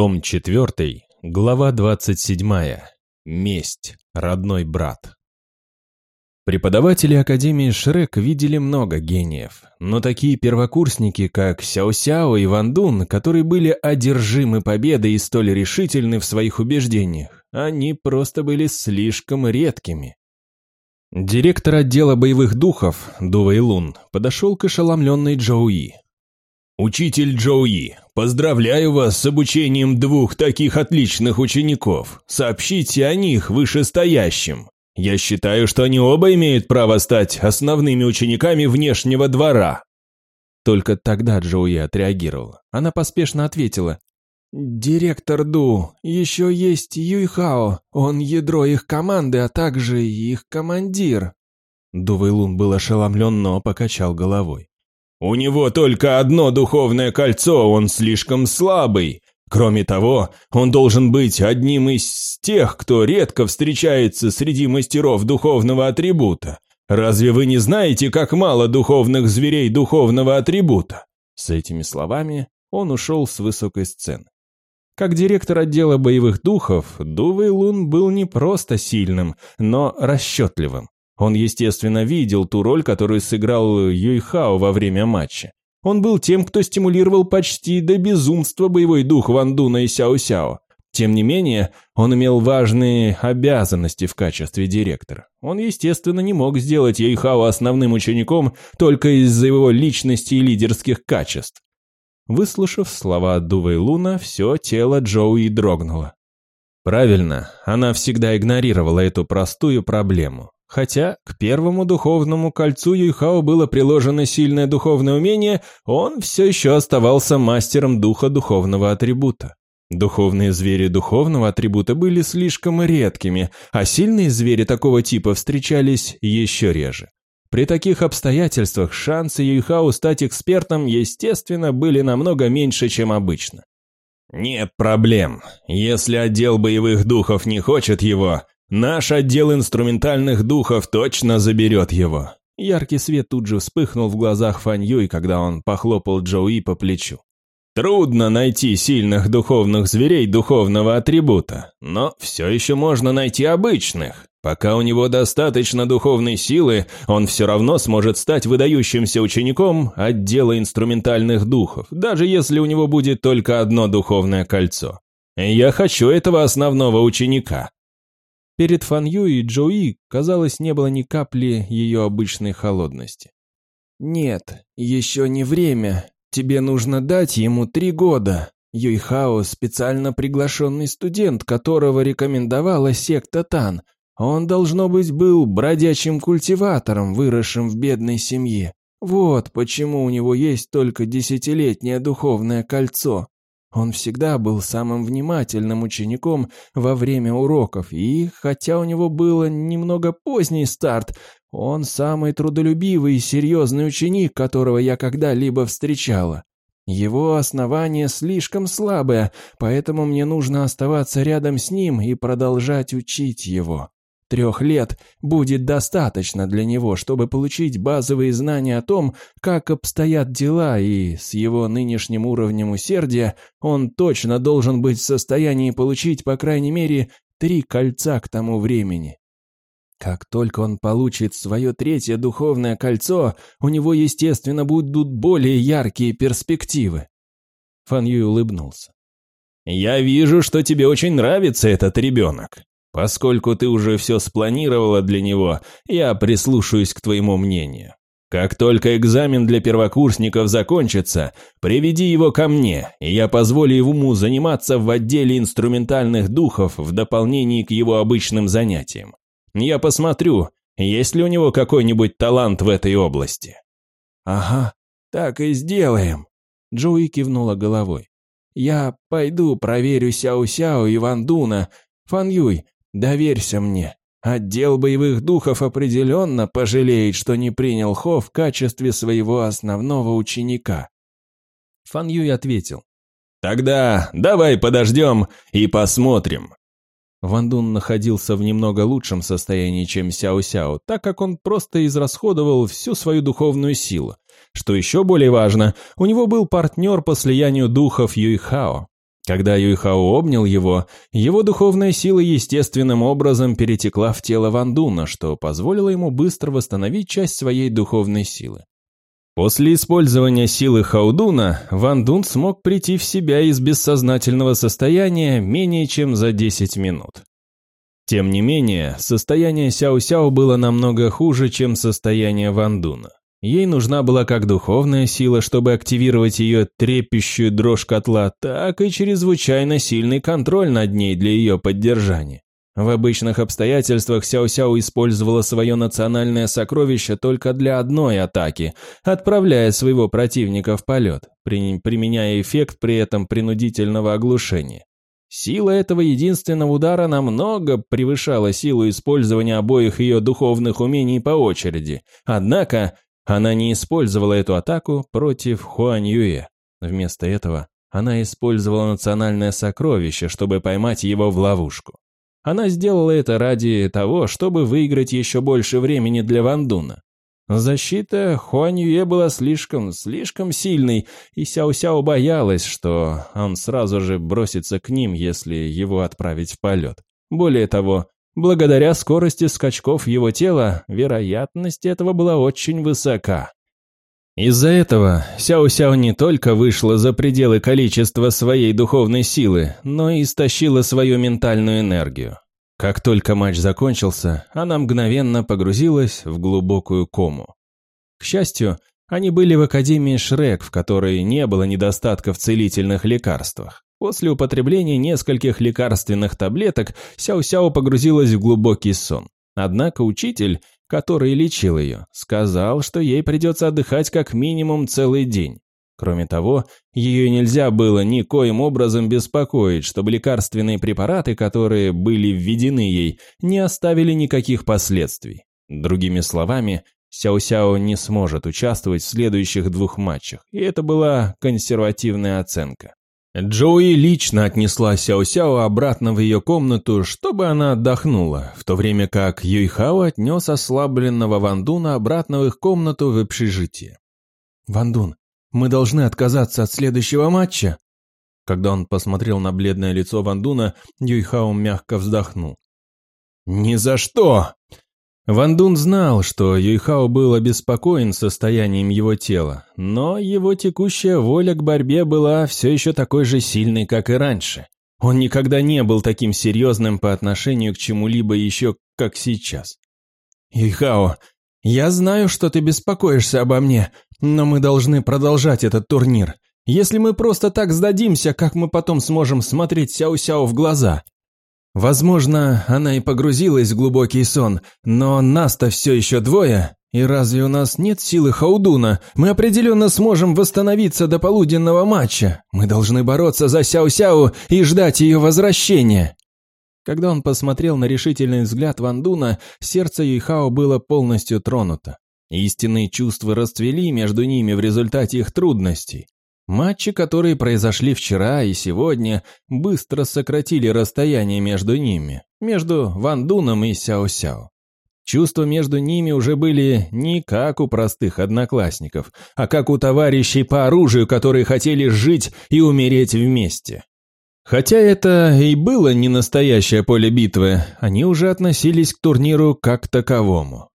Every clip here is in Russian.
Том 4, глава 27. Месть. Родной брат. Преподаватели Академии Шрек видели много гениев, но такие первокурсники, как Сяо-Сяо и Ван Дун, которые были одержимы победой и столь решительны в своих убеждениях, они просто были слишком редкими. Директор отдела боевых духов, Дува Лун, подошел к ошеломленной Джоуи. «Учитель Джоуи, поздравляю вас с обучением двух таких отличных учеников. Сообщите о них вышестоящим. Я считаю, что они оба имеют право стать основными учениками внешнего двора». Только тогда Джоуи отреагировала. Она поспешно ответила. «Директор Ду, еще есть Юйхао, он ядро их команды, а также их командир». Дувейлун был ошеломлен, но покачал головой. У него только одно духовное кольцо, он слишком слабый. Кроме того, он должен быть одним из тех, кто редко встречается среди мастеров духовного атрибута. Разве вы не знаете, как мало духовных зверей духовного атрибута?» С этими словами он ушел с высокой сцены. Как директор отдела боевых духов, Дувей Лун был не просто сильным, но расчетливым. Он, естественно, видел ту роль, которую сыграл Юйхао во время матча. Он был тем, кто стимулировал почти до безумства боевой дух Ван Дуна и Сяо-Сяо. Тем не менее, он имел важные обязанности в качестве директора. Он, естественно, не мог сделать Юйхао основным учеником только из-за его личности и лидерских качеств. Выслушав слова Дувей Луна, все тело Джоуи дрогнуло. Правильно, она всегда игнорировала эту простую проблему. Хотя к первому духовному кольцу Юйхао было приложено сильное духовное умение, он все еще оставался мастером духа духовного атрибута. Духовные звери духовного атрибута были слишком редкими, а сильные звери такого типа встречались еще реже. При таких обстоятельствах шансы Юйхао стать экспертом, естественно, были намного меньше, чем обычно. «Нет проблем. Если отдел боевых духов не хочет его, Наш отдел инструментальных духов точно заберет его. Яркий свет тут же вспыхнул в глазах Фань Юй, когда он похлопал Джоуи по плечу. Трудно найти сильных духовных зверей духовного атрибута, но все еще можно найти обычных. Пока у него достаточно духовной силы, он все равно сможет стать выдающимся учеником отдела инструментальных духов, даже если у него будет только одно духовное кольцо. Я хочу этого основного ученика. Перед Фан Ю и Джоуи, казалось, не было ни капли ее обычной холодности. «Нет, еще не время. Тебе нужно дать ему три года. Юйхао – специально приглашенный студент, которого рекомендовала секта Тан. Он, должно быть, был бродячим культиватором, выросшим в бедной семье. Вот почему у него есть только десятилетнее духовное кольцо. Он всегда был самым внимательным учеником во время уроков, и, хотя у него был немного поздний старт, он самый трудолюбивый и серьезный ученик, которого я когда-либо встречала. Его основание слишком слабое, поэтому мне нужно оставаться рядом с ним и продолжать учить его. Трех лет будет достаточно для него, чтобы получить базовые знания о том, как обстоят дела, и с его нынешним уровнем усердия он точно должен быть в состоянии получить, по крайней мере, три кольца к тому времени. Как только он получит свое третье духовное кольцо, у него, естественно, будут более яркие перспективы. Фан Юй улыбнулся. «Я вижу, что тебе очень нравится этот ребенок. Поскольку ты уже все спланировала для него, я прислушаюсь к твоему мнению. Как только экзамен для первокурсников закончится, приведи его ко мне, и я позволю ему заниматься в отделе инструментальных духов в дополнении к его обычным занятиям. Я посмотрю, есть ли у него какой-нибудь талант в этой области». «Ага, так и сделаем», — Джоуи кивнула головой. «Я пойду проверю Сяо-Сяо и Ван Дуна. Фан Юй, Доверься мне. Отдел боевых духов определенно пожалеет, что не принял Хо в качестве своего основного ученика. Фан Юй ответил. «Тогда давай подождем и посмотрим». Ван Дун находился в немного лучшем состоянии, чем Сяо Сяо, так как он просто израсходовал всю свою духовную силу. Что еще более важно, у него был партнер по слиянию духов Юйхао. Когда Юйхао обнял его, его духовная сила естественным образом перетекла в тело Вандуна, что позволило ему быстро восстановить часть своей духовной силы. После использования силы Хаудуна, Ван Дун смог прийти в себя из бессознательного состояния менее чем за 10 минут. Тем не менее, состояние Сяо-Сяо было намного хуже, чем состояние Ван Дуна. Ей нужна была как духовная сила, чтобы активировать ее трепещущую дрожь котла, так и чрезвычайно сильный контроль над ней для ее поддержания. В обычных обстоятельствах Сяо-Сяо использовала свое национальное сокровище только для одной атаки, отправляя своего противника в полет, применяя эффект при этом принудительного оглушения. Сила этого единственного удара намного превышала силу использования обоих ее духовных умений по очереди, однако она не использовала эту атаку против Хуань Юэ. Вместо этого она использовала национальное сокровище, чтобы поймать его в ловушку. Она сделала это ради того, чтобы выиграть еще больше времени для Вандуна. Защита Хуаньюе была слишком, слишком сильной, и Сяо-Сяо боялась, что он сразу же бросится к ним, если его отправить в полет. Более того, благодаря скорости скачков его тела, вероятность этого была очень высока. Из-за этого Сяо-Сяо не только вышла за пределы количества своей духовной силы, но и истощила свою ментальную энергию. Как только матч закончился, она мгновенно погрузилась в глубокую кому. К счастью, они были в Академии Шрек, в которой не было недостатка в целительных лекарствах. После употребления нескольких лекарственных таблеток Сяо-Сяо погрузилась в глубокий сон. Однако учитель, который лечил ее, сказал, что ей придется отдыхать как минимум целый день. Кроме того, ее нельзя было никоим образом беспокоить, чтобы лекарственные препараты, которые были введены ей, не оставили никаких последствий. Другими словами, Сяо-Сяо не сможет участвовать в следующих двух матчах, и это была консервативная оценка. Джоуи лично отнесла Сяо-Сяо обратно в ее комнату, чтобы она отдохнула, в то время как Юйхао отнес ослабленного Вандуна обратно в их комнату в общежитие. «Вандун, мы должны отказаться от следующего матча?» Когда он посмотрел на бледное лицо Вандуна, Юйхао мягко вздохнул. «Ни за что!» Вандун знал, что Юйхао был обеспокоен состоянием его тела, но его текущая воля к борьбе была все еще такой же сильной, как и раньше. Он никогда не был таким серьезным по отношению к чему-либо еще, как сейчас. «Юйхао, я знаю, что ты беспокоишься обо мне, но мы должны продолжать этот турнир. Если мы просто так сдадимся, как мы потом сможем смотреть Сяо-Сяо в глаза? Возможно, она и погрузилась в глубокий сон, но нас-то все еще двое. И разве у нас нет силы Хаудуна? Мы определенно сможем восстановиться до полуденного матча. Мы должны бороться за Сяо-Сяо и ждать ее возвращения. Когда он посмотрел на решительный взгляд Вандуна, сердце Юйхао было полностью тронуто. Истинные чувства расцвели между ними в результате их трудностей. Матчи, которые произошли вчера и сегодня, быстро сократили расстояние между ними, между Ван Дуном и Сяо-Сяо. Чувства между ними уже были не как у простых одноклассников, а как у товарищей по оружию, которые хотели жить и умереть вместе. Хотя это и было не настоящее поле битвы, они уже относились к турниру как таковому.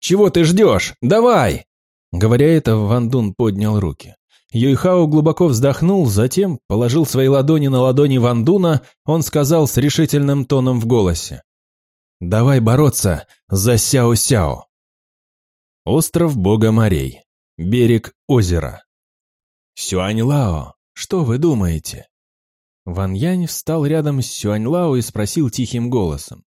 «Чего ты ждешь? Давай!» Говоря это, Ван Дун поднял руки. Юйхао глубоко вздохнул, затем положил свои ладони на ладони Ван Дуна, он сказал с решительным тоном в голосе. «Давай бороться за Сяо-Сяо!» Остров Бога морей. Берег озера. «Сюань-Лао, что вы думаете?» Ван Янь встал рядом с Сюань-Лао и спросил тихим голосом.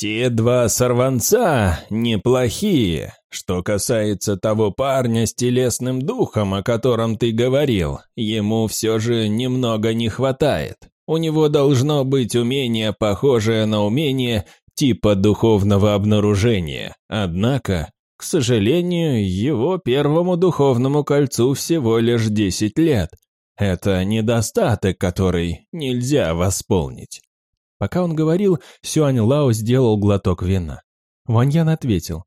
Те два сорванца неплохие. Что касается того парня с телесным духом, о котором ты говорил, ему все же немного не хватает. У него должно быть умение, похожее на умение типа духовного обнаружения. Однако, к сожалению, его первому духовному кольцу всего лишь 10 лет. Это недостаток, который нельзя восполнить. Пока он говорил, Сюань Лао сделал глоток вина. Ваньян ответил.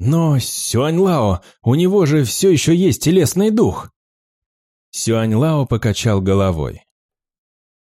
«Но, Сюань Лао, у него же все еще есть телесный дух!» Сюань Лао покачал головой.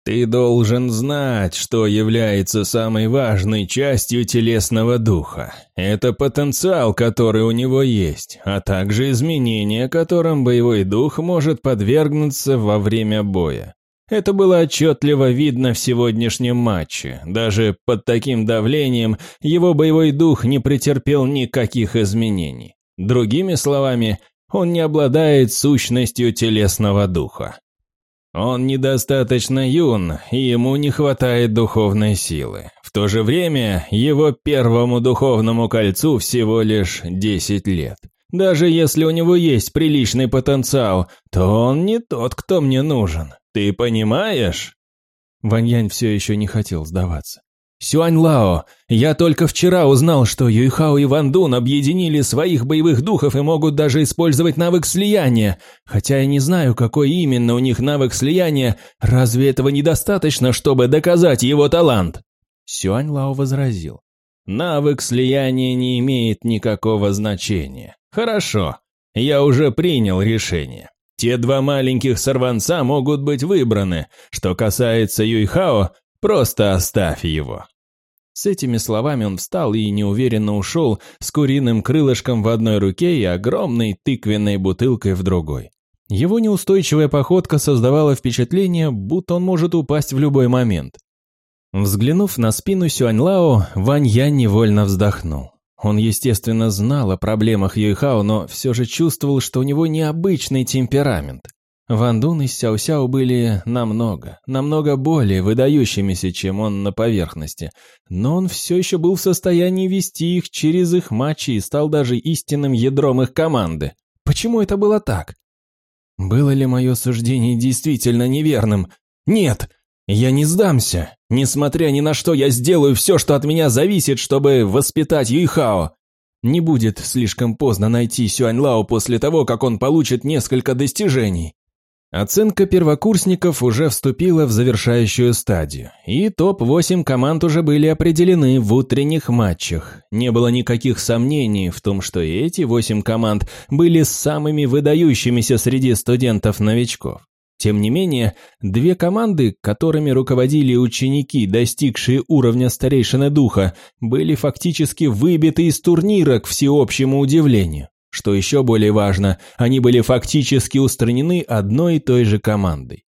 Ты должен знать, что является самой важной частью телесного духа. Это потенциал, который у него есть, а также изменения, которым боевой дух может подвергнуться во время боя. Это было отчетливо видно в сегодняшнем матче. Даже под таким давлением его боевой дух не претерпел никаких изменений. Другими словами, он не обладает сущностью телесного духа. Он недостаточно юн, и ему не хватает духовной силы. В то же время его первому духовному кольцу всего лишь 10 лет. Даже если у него есть приличный потенциал, то он не тот, кто мне нужен. Ты понимаешь? Ваньянь все еще не хотел сдаваться. Сюань Лао, я только вчера узнал, что Юйхао и Ван Дун объединили своих боевых духов и могут даже использовать навык слияния. Хотя я не знаю, какой именно у них навык слияния, разве этого недостаточно, чтобы доказать его талант? Сюань Лао возразил. Навык слияния не имеет никакого значения. Хорошо, я уже принял решение. Те два маленьких сорванца могут быть выбраны. Что касается Юйхао, Просто оставь его». С этими словами он встал и неуверенно ушел с куриным крылышком в одной руке и огромной тыквенной бутылкой в другой. Его неустойчивая походка создавала впечатление, будто он может упасть в любой момент. Взглянув на спину Сюаньлао, Вань Ян невольно вздохнул. Он, естественно, знал о проблемах Юйхао, но все же чувствовал, что у него необычный темперамент. Ван Дун и Сяо Сяо были намного, намного более выдающимися, чем он на поверхности, но он все еще был в состоянии вести их через их матчи и стал даже истинным ядром их команды. Почему это было так? Было ли мое суждение действительно неверным? Нет, я не сдамся. Несмотря ни на что, я сделаю все, что от меня зависит, чтобы воспитать Юйхао. Не будет слишком поздно найти Сюань Лао после того, как он получит несколько достижений. Оценка первокурсников уже вступила в завершающую стадию, и топ-8 команд уже были определены в утренних матчах. Не было никаких сомнений в том, что эти 8 команд были самыми выдающимися среди студентов-новичков. Тем не менее, две команды, которыми руководили ученики, достигшие уровня старейшины духа, были фактически выбиты из турнира к всеобщему удивлению. Что еще более важно, они были фактически устранены одной и той же командой.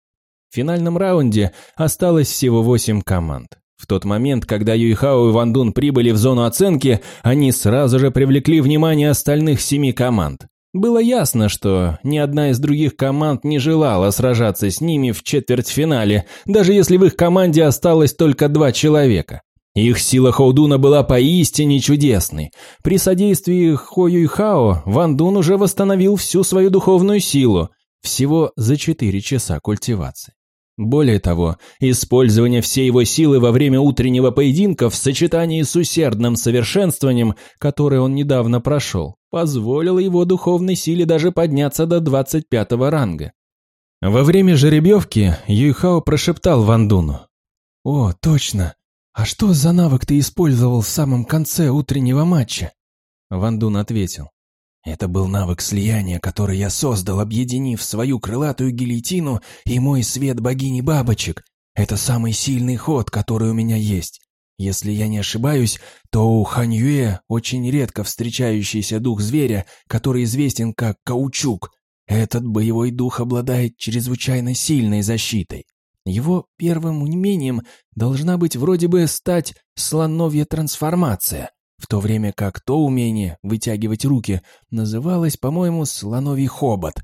В финальном раунде осталось всего восемь команд. В тот момент, когда Юйхао и Ван Дун прибыли в зону оценки, они сразу же привлекли внимание остальных семи команд. Было ясно, что ни одна из других команд не желала сражаться с ними в четвертьфинале, даже если в их команде осталось только два человека. Их сила Хоудуна была поистине чудесной. При содействии Хо Юйхао Ван Дун уже восстановил всю свою духовную силу, всего за 4 часа культивации. Более того, использование всей его силы во время утреннего поединка в сочетании с усердным совершенствованием, которое он недавно прошел, позволило его духовной силе даже подняться до 25 ранга. Во время жеребьевки Юйхао прошептал Вандуну. «О, точно! «А что за навык ты использовал в самом конце утреннего матча?» Ван Дун ответил. «Это был навык слияния, который я создал, объединив свою крылатую гильотину и мой свет богини бабочек. Это самый сильный ход, который у меня есть. Если я не ошибаюсь, то у Ханьюэ очень редко встречающийся дух зверя, который известен как каучук. Этот боевой дух обладает чрезвычайно сильной защитой. Его первым умением должна быть вроде бы стать слоновья трансформация, в то время как то умение вытягивать руки называлось, по-моему, слоновий хобот.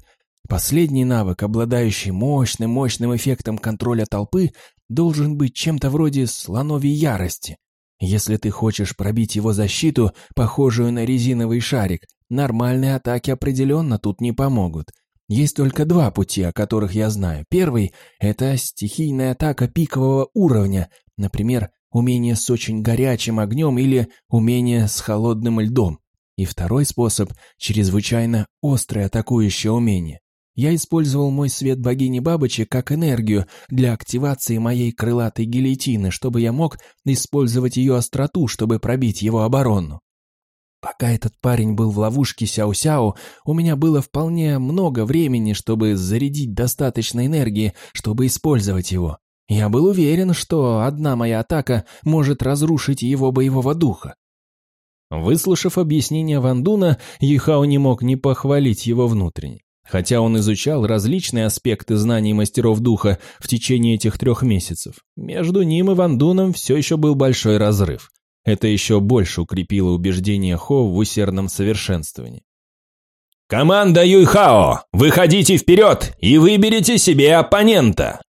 Последний навык, обладающий мощным-мощным эффектом контроля толпы, должен быть чем-то вроде слоновьей ярости. Если ты хочешь пробить его защиту, похожую на резиновый шарик, нормальные атаки определенно тут не помогут – есть только два пути, о которых я знаю. Первый – это стихийная атака пикового уровня, например, умение с очень горячим огнем или умение с холодным льдом. И второй способ – чрезвычайно острое атакующее умение. Я использовал мой свет богини бабочек как энергию для активации моей крылатой гильотины, чтобы я мог использовать ее остроту, чтобы пробить его оборону. Пока этот парень был в ловушке Сяо-Сяо, у меня было вполне много времени, чтобы зарядить достаточно энергии, чтобы использовать его. Я был уверен, что одна моя атака может разрушить его боевого духа. Выслушав объяснение Вандуна, Юйхао не мог не похвалить его внутренне. Хотя он изучал различные аспекты знаний мастеров духа в течение этих трех месяцев, между ним и Вандуном все еще был большой разрыв. Это еще больше укрепило убеждение Хо в усердном совершенствовании. «Команда Юйхао, выходите вперед и выберите себе оппонента!»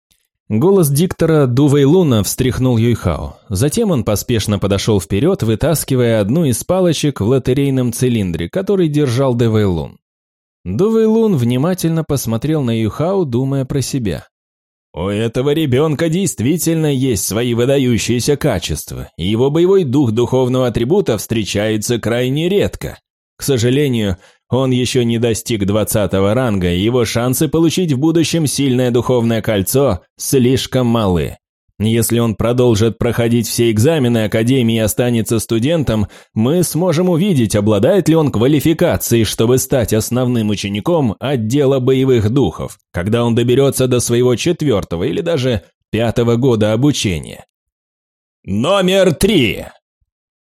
Голос диктора Дувейлуна встряхнул Юйхао. Затем он поспешно подошел вперед, вытаскивая одну из палочек в лотерейном цилиндре, который держал Девейлун. Дувейлун внимательно посмотрел на Юйхао, думая про себя. «У этого ребенка действительно есть свои выдающиеся качества, и его боевой дух духовного атрибута встречается крайне редко. К сожалению, он еще не достиг двадцатого ранга, и его шансы получить в будущем сильное духовное кольцо слишком малы. Если он продолжит проходить все экзамены Академии и останется студентом, мы сможем увидеть, обладает ли он квалификацией, чтобы стать основным учеником отдела боевых духов, когда он доберется до своего четвертого или даже пятого года обучения. Номер три.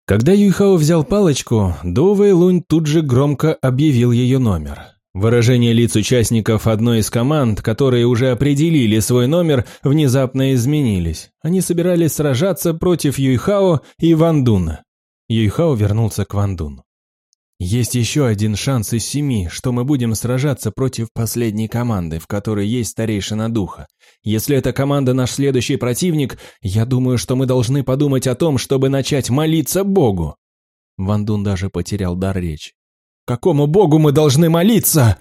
Когда Юйхао взял палочку, Ду Вэйлунь тут же громко объявил ее номер. Выражение лиц участников одной из команд, которые уже определили свой номер, внезапно изменились. Они собирались сражаться против Юйхао и Вандуна. Юйхао вернулся к Вандуну. Есть еще один шанс из семи, что мы будем сражаться против последней команды, в которой есть старейшина духа. Если эта команда наш следующий противник, я думаю, что мы должны подумать о том, чтобы начать молиться Богу. Ван Дун даже потерял дар речи. «Какому Богу мы должны молиться?»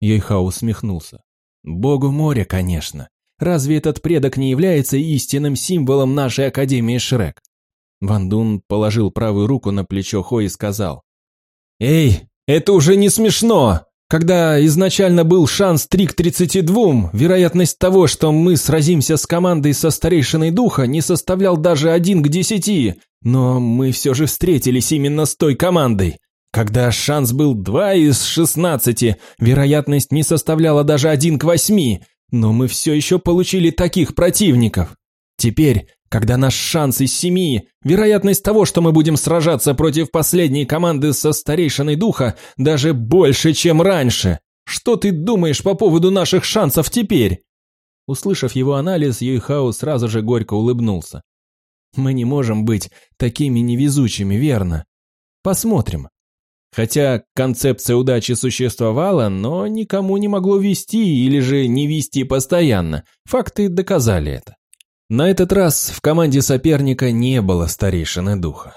Йойхао усмехнулся. «Богу моря, конечно. Разве этот предок не является истинным символом нашей Академии Шрек?» Ван Дун положил правую руку на плечо Хо и сказал. «Эй, это уже не смешно! Когда изначально был шанс 3 к 32, вероятность того, что мы сразимся с командой со старейшиной духа, не составлял даже 1 к 10, но мы все же встретились именно с той командой. Когда шанс был 2 из 16, вероятность не составляла даже 1 к 8, но мы все еще получили таких противников. Теперь когда наш шанс из семи, вероятность того, что мы будем сражаться против последней команды со старейшиной духа, даже больше, чем раньше. Что ты думаешь по поводу наших шансов теперь?» Услышав его анализ, Юйхао сразу же горько улыбнулся. «Мы не можем быть такими невезучими, верно? Посмотрим. Хотя концепция удачи существовала, но никому не могло вести или же не вести постоянно. Факты доказали это. На этот раз в команде соперника не было старейшины духа.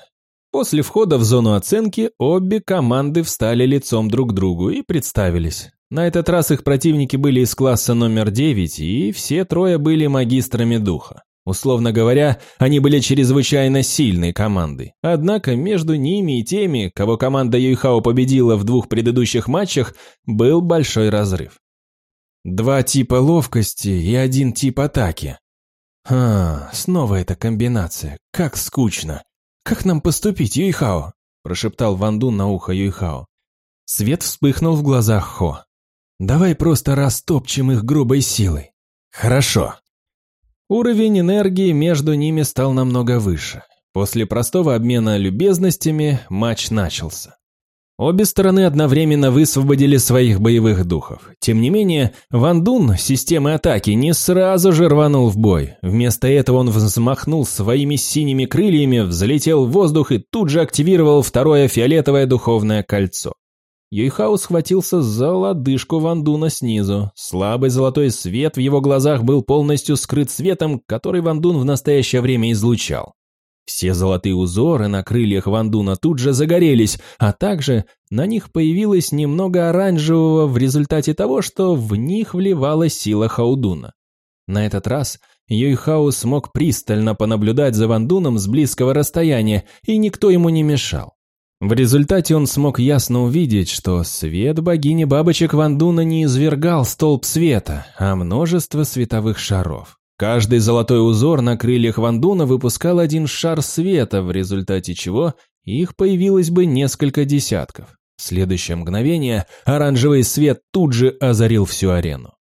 После входа в зону оценки обе команды встали лицом друг к другу и представились. На этот раз их противники были из класса номер 9, и все трое были магистрами духа. Условно говоря, они были чрезвычайно сильной командой. Однако между ними и теми, кого команда Юйхао победила в двух предыдущих матчах, был большой разрыв. Два типа ловкости и один тип атаки. «А, снова эта комбинация. Как скучно. Как нам поступить, Юйхао?» – прошептал Вандун на ухо Юйхао. Свет вспыхнул в глазах Хо. «Давай просто растопчем их грубой силой». «Хорошо». Уровень энергии между ними стал намного выше. После простого обмена любезностями матч начался. Обе стороны одновременно высвободили своих боевых духов. Тем не менее, Ван Дун системы атаки не сразу же рванул в бой. Вместо этого он взмахнул своими синими крыльями, взлетел в воздух и тут же активировал второе фиолетовое духовное кольцо. Юйхао схватился за лодыжку Ван Дуна снизу. Слабый золотой свет в его глазах был полностью скрыт светом, который Ван Дун в настоящее время излучал. Все золотые узоры на крыльях Вандуна тут же загорелись, а также на них появилось немного оранжевого в результате того, что в них вливалась сила Хаудуна. На этот раз Юйхао смог пристально понаблюдать за Вандуном с близкого расстояния, и никто ему не мешал. В результате он смог ясно увидеть, что свет богини бабочек Вандуна не извергал столб света, а множество световых шаров. Каждый золотой узор на крыльях Вандуна выпускал один шар света, в результате чего их появилось бы несколько десятков. В следующее мгновение оранжевый свет тут же озарил всю арену.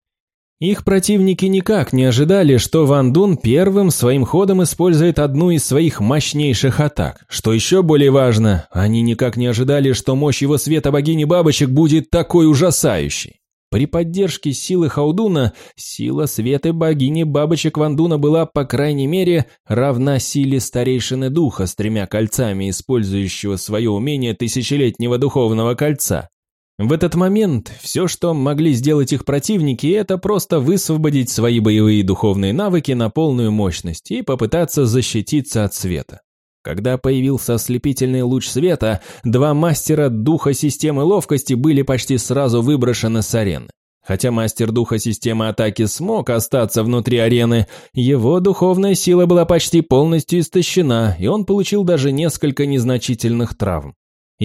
Их противники никак не ожидали, что Ван Дун первым своим ходом использует одну из своих мощнейших атак. Что еще более важно, они никак не ожидали, что мощь его света богини бабочек будет такой ужасающей. При поддержке силы Хаудуна, сила света богини бабочек Вандуна была, по крайней мере, равна силе старейшины духа с тремя кольцами, использующего свое умение тысячелетнего духовного кольца. В этот момент все, что могли сделать их противники, это просто высвободить свои боевые духовные навыки на полную мощность и попытаться защититься от света. Когда появился ослепительный луч света, два мастера духа системы ловкости были почти сразу выброшены с арены. Хотя мастер духа системы атаки смог остаться внутри арены, его духовная сила была почти полностью истощена, и он получил даже несколько незначительных травм.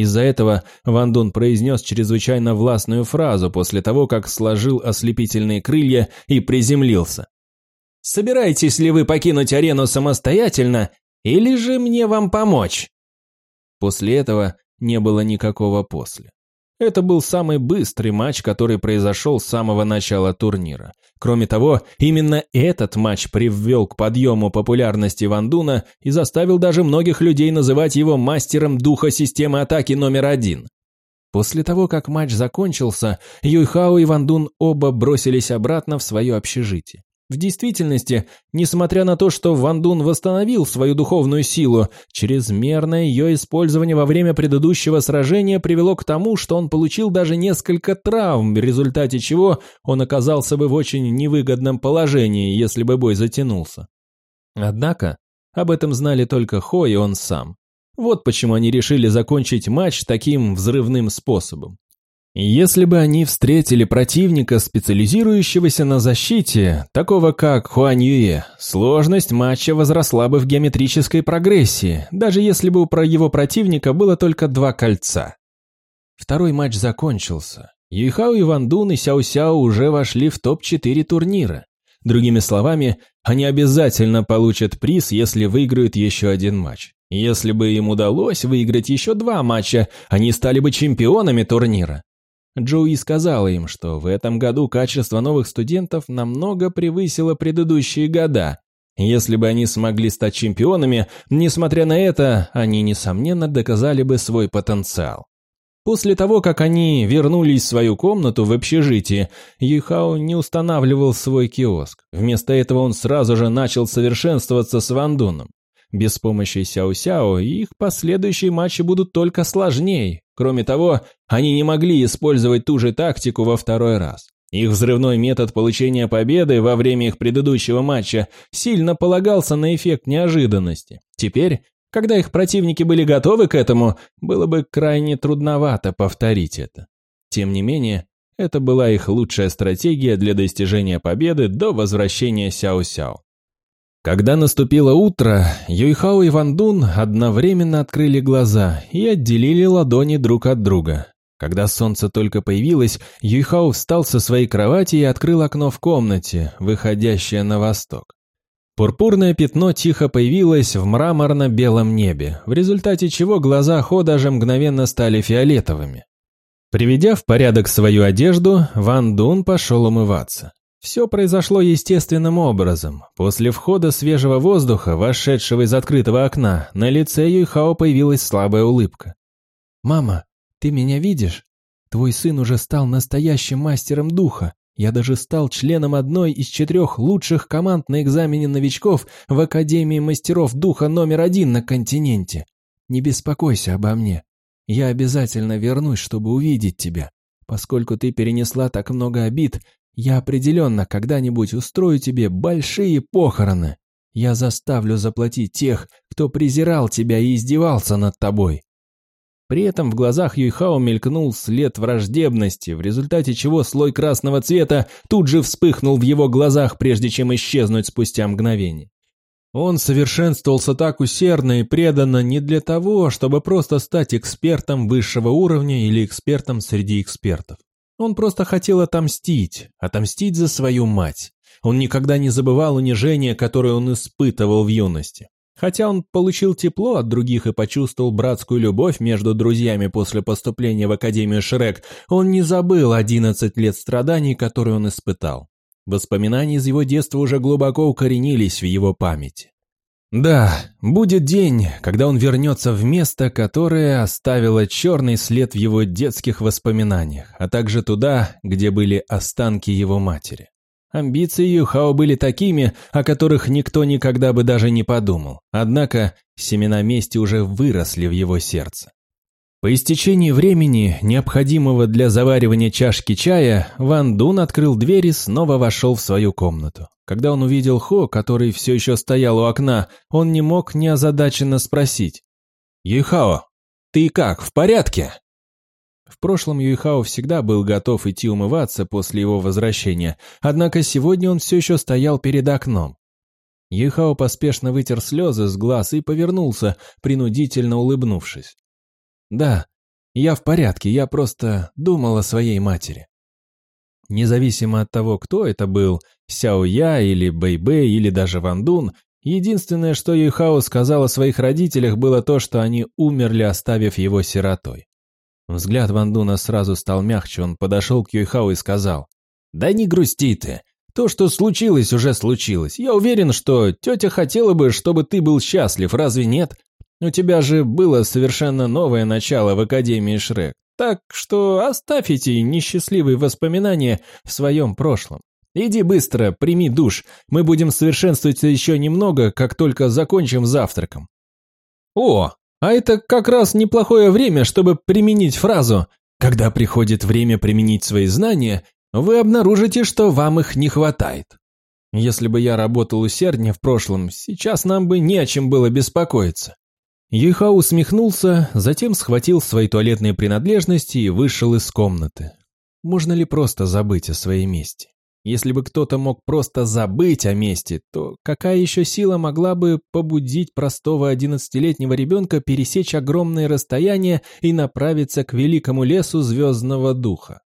Из-за этого Ван Дун произнес чрезвычайно властную фразу после того, как сложил ослепительные крылья и приземлился. «Собираетесь ли вы покинуть арену самостоятельно, или же мне вам помочь?» После этого не было никакого после. Это был самый быстрый матч, который произошел с самого начала турнира. Кроме того, именно этот матч привел к подъему популярности Вандуна и заставил даже многих людей называть его мастером духа системы атаки номер один. После того, как матч закончился, Юйхао и Вандун оба бросились обратно в свое общежитие. В действительности, несмотря на то, что Ван Дун восстановил свою духовную силу, чрезмерное ее использование во время предыдущего сражения привело к тому, что он получил даже несколько травм, в результате чего он оказался бы в очень невыгодном положении, если бы бой затянулся. Однако, об этом знали только Хо и он сам. Вот почему они решили закончить матч таким взрывным способом. Если бы они встретили противника, специализирующегося на защите, такого как Хуань Юе, сложность матча возросла бы в геометрической прогрессии, даже если бы у его противника было только два кольца. Второй матч закончился. Юйхао и Ван Дун и Сяо Сяо уже вошли в топ-4 турнира. Другими словами, они обязательно получат приз, если выиграют еще один матч. Если бы им удалось выиграть еще два матча, они стали бы чемпионами турнира. Джоуи сказала им, что в этом году качество новых студентов намного превысило предыдущие года. Если бы они смогли стать чемпионами, несмотря на это, они, несомненно, доказали бы свой потенциал. После того, как они вернулись в свою комнату в общежитии, Юхао не устанавливал свой киоск. Вместо этого он сразу же начал совершенствоваться с Вандуном. Без помощи Сяо-Сяо их последующие матчи будут только сложнее. Кроме того, они не могли использовать ту же тактику во второй раз. Их взрывной метод получения победы во время их предыдущего матча сильно полагался на эффект неожиданности. Теперь, когда их противники были готовы к этому, было бы крайне трудновато повторить это. Тем не менее, это была их лучшая стратегия для достижения победы до возвращения Сяо-Сяо. Когда наступило утро, Юйхао и Ван Дун одновременно открыли глаза и отделили ладони друг от друга. Когда солнце только появилось, Юйхао встал со своей кровати и открыл окно в комнате, выходящее на восток. Пурпурное пятно тихо появилось в мраморно-белом небе, в результате чего глаза Хо даже мгновенно стали фиолетовыми. Приведя в порядок свою одежду, Ван Дун пошел умываться. Все произошло естественным образом. После входа свежего воздуха, вошедшего из открытого окна, на лице Юйхао появилась слабая улыбка. «Мама, ты меня видишь? Твой сын уже стал настоящим мастером духа. Я даже стал членом одной из четырех лучших команд на экзамене новичков в Академии мастеров духа номер один на континенте. Не беспокойся обо мне. Я обязательно вернусь, чтобы увидеть тебя. Поскольку ты перенесла так много обид, я определенно когда-нибудь устрою тебе большие похороны. Я заставлю заплатить тех, кто презирал тебя и издевался над тобой». При этом в глазах Юйхао мелькнул след враждебности, в результате чего слой красного цвета тут же вспыхнул в его глазах, прежде чем исчезнуть спустя мгновение. Он совершенствовался так усердно и преданно не для того, чтобы просто стать экспертом высшего уровня или экспертом среди экспертов. Он просто хотел отомстить, отомстить за свою мать. Он никогда не забывал унижения, которое он испытывал в юности. Хотя он получил тепло от других и почувствовал братскую любовь между друзьями после поступления в Академию Шрек, он не забыл 11 лет страданий, которые он испытал. Воспоминания из его детства уже глубоко укоренились в его памяти. Да, будет день, когда он вернется в место, которое оставило черный след в его детских воспоминаниях, а также туда, где были останки его матери. Амбиции Юхао были такими, о которых никто никогда бы даже не подумал. Однако семена мести уже выросли в его сердце. По истечении времени, необходимого для заваривания чашки чая, Ван Дун открыл дверь и снова вошел в свою комнату. Когда он увидел Хо, который все еще стоял у окна, он не мог неозадаченно спросить. «Юйхао, ты как, в порядке?» В прошлом Юйхао всегда был готов идти умываться после его возвращения, однако сегодня он все еще стоял перед окном. Юйхао поспешно вытер слезы с глаз и повернулся, принудительно улыбнувшись. «Да, я в порядке, я просто думал о своей матери». Независимо от того, кто это был, Сяо Я или Бэй Бэй или даже Ван Дун, единственное, что Юйхао сказал о своих родителях, было то, что они умерли, оставив его сиротой. Взгляд Ван Дуна сразу стал мягче, он подошел к Юйхао и сказал, «Да не грусти ты, то, что случилось, уже случилось. Я уверен, что тетя хотела бы, чтобы ты был счастлив, разве нет? У тебя же было совершенно новое начало в Академии Шрек. Так что оставь эти несчастливые воспоминания в своем прошлом. Иди быстро, прими душ. Мы будем совершенствоваться еще немного, как только закончим завтраком. О, а это как раз неплохое время, чтобы применить фразу «Когда приходит время применить свои знания, вы обнаружите, что вам их не хватает». Если бы я работал усерднее в прошлом, сейчас нам бы не о чем было беспокоиться. Юйхао усмехнулся, затем схватил свои туалетные принадлежности и вышел из комнаты. Можно ли просто забыть о своей мести? Если бы кто-то мог просто забыть о мести, то какая еще сила могла бы побудить простого одиннадцатилетнего ребенка пересечь огромные расстояния и направиться к великому лесу звездного духа?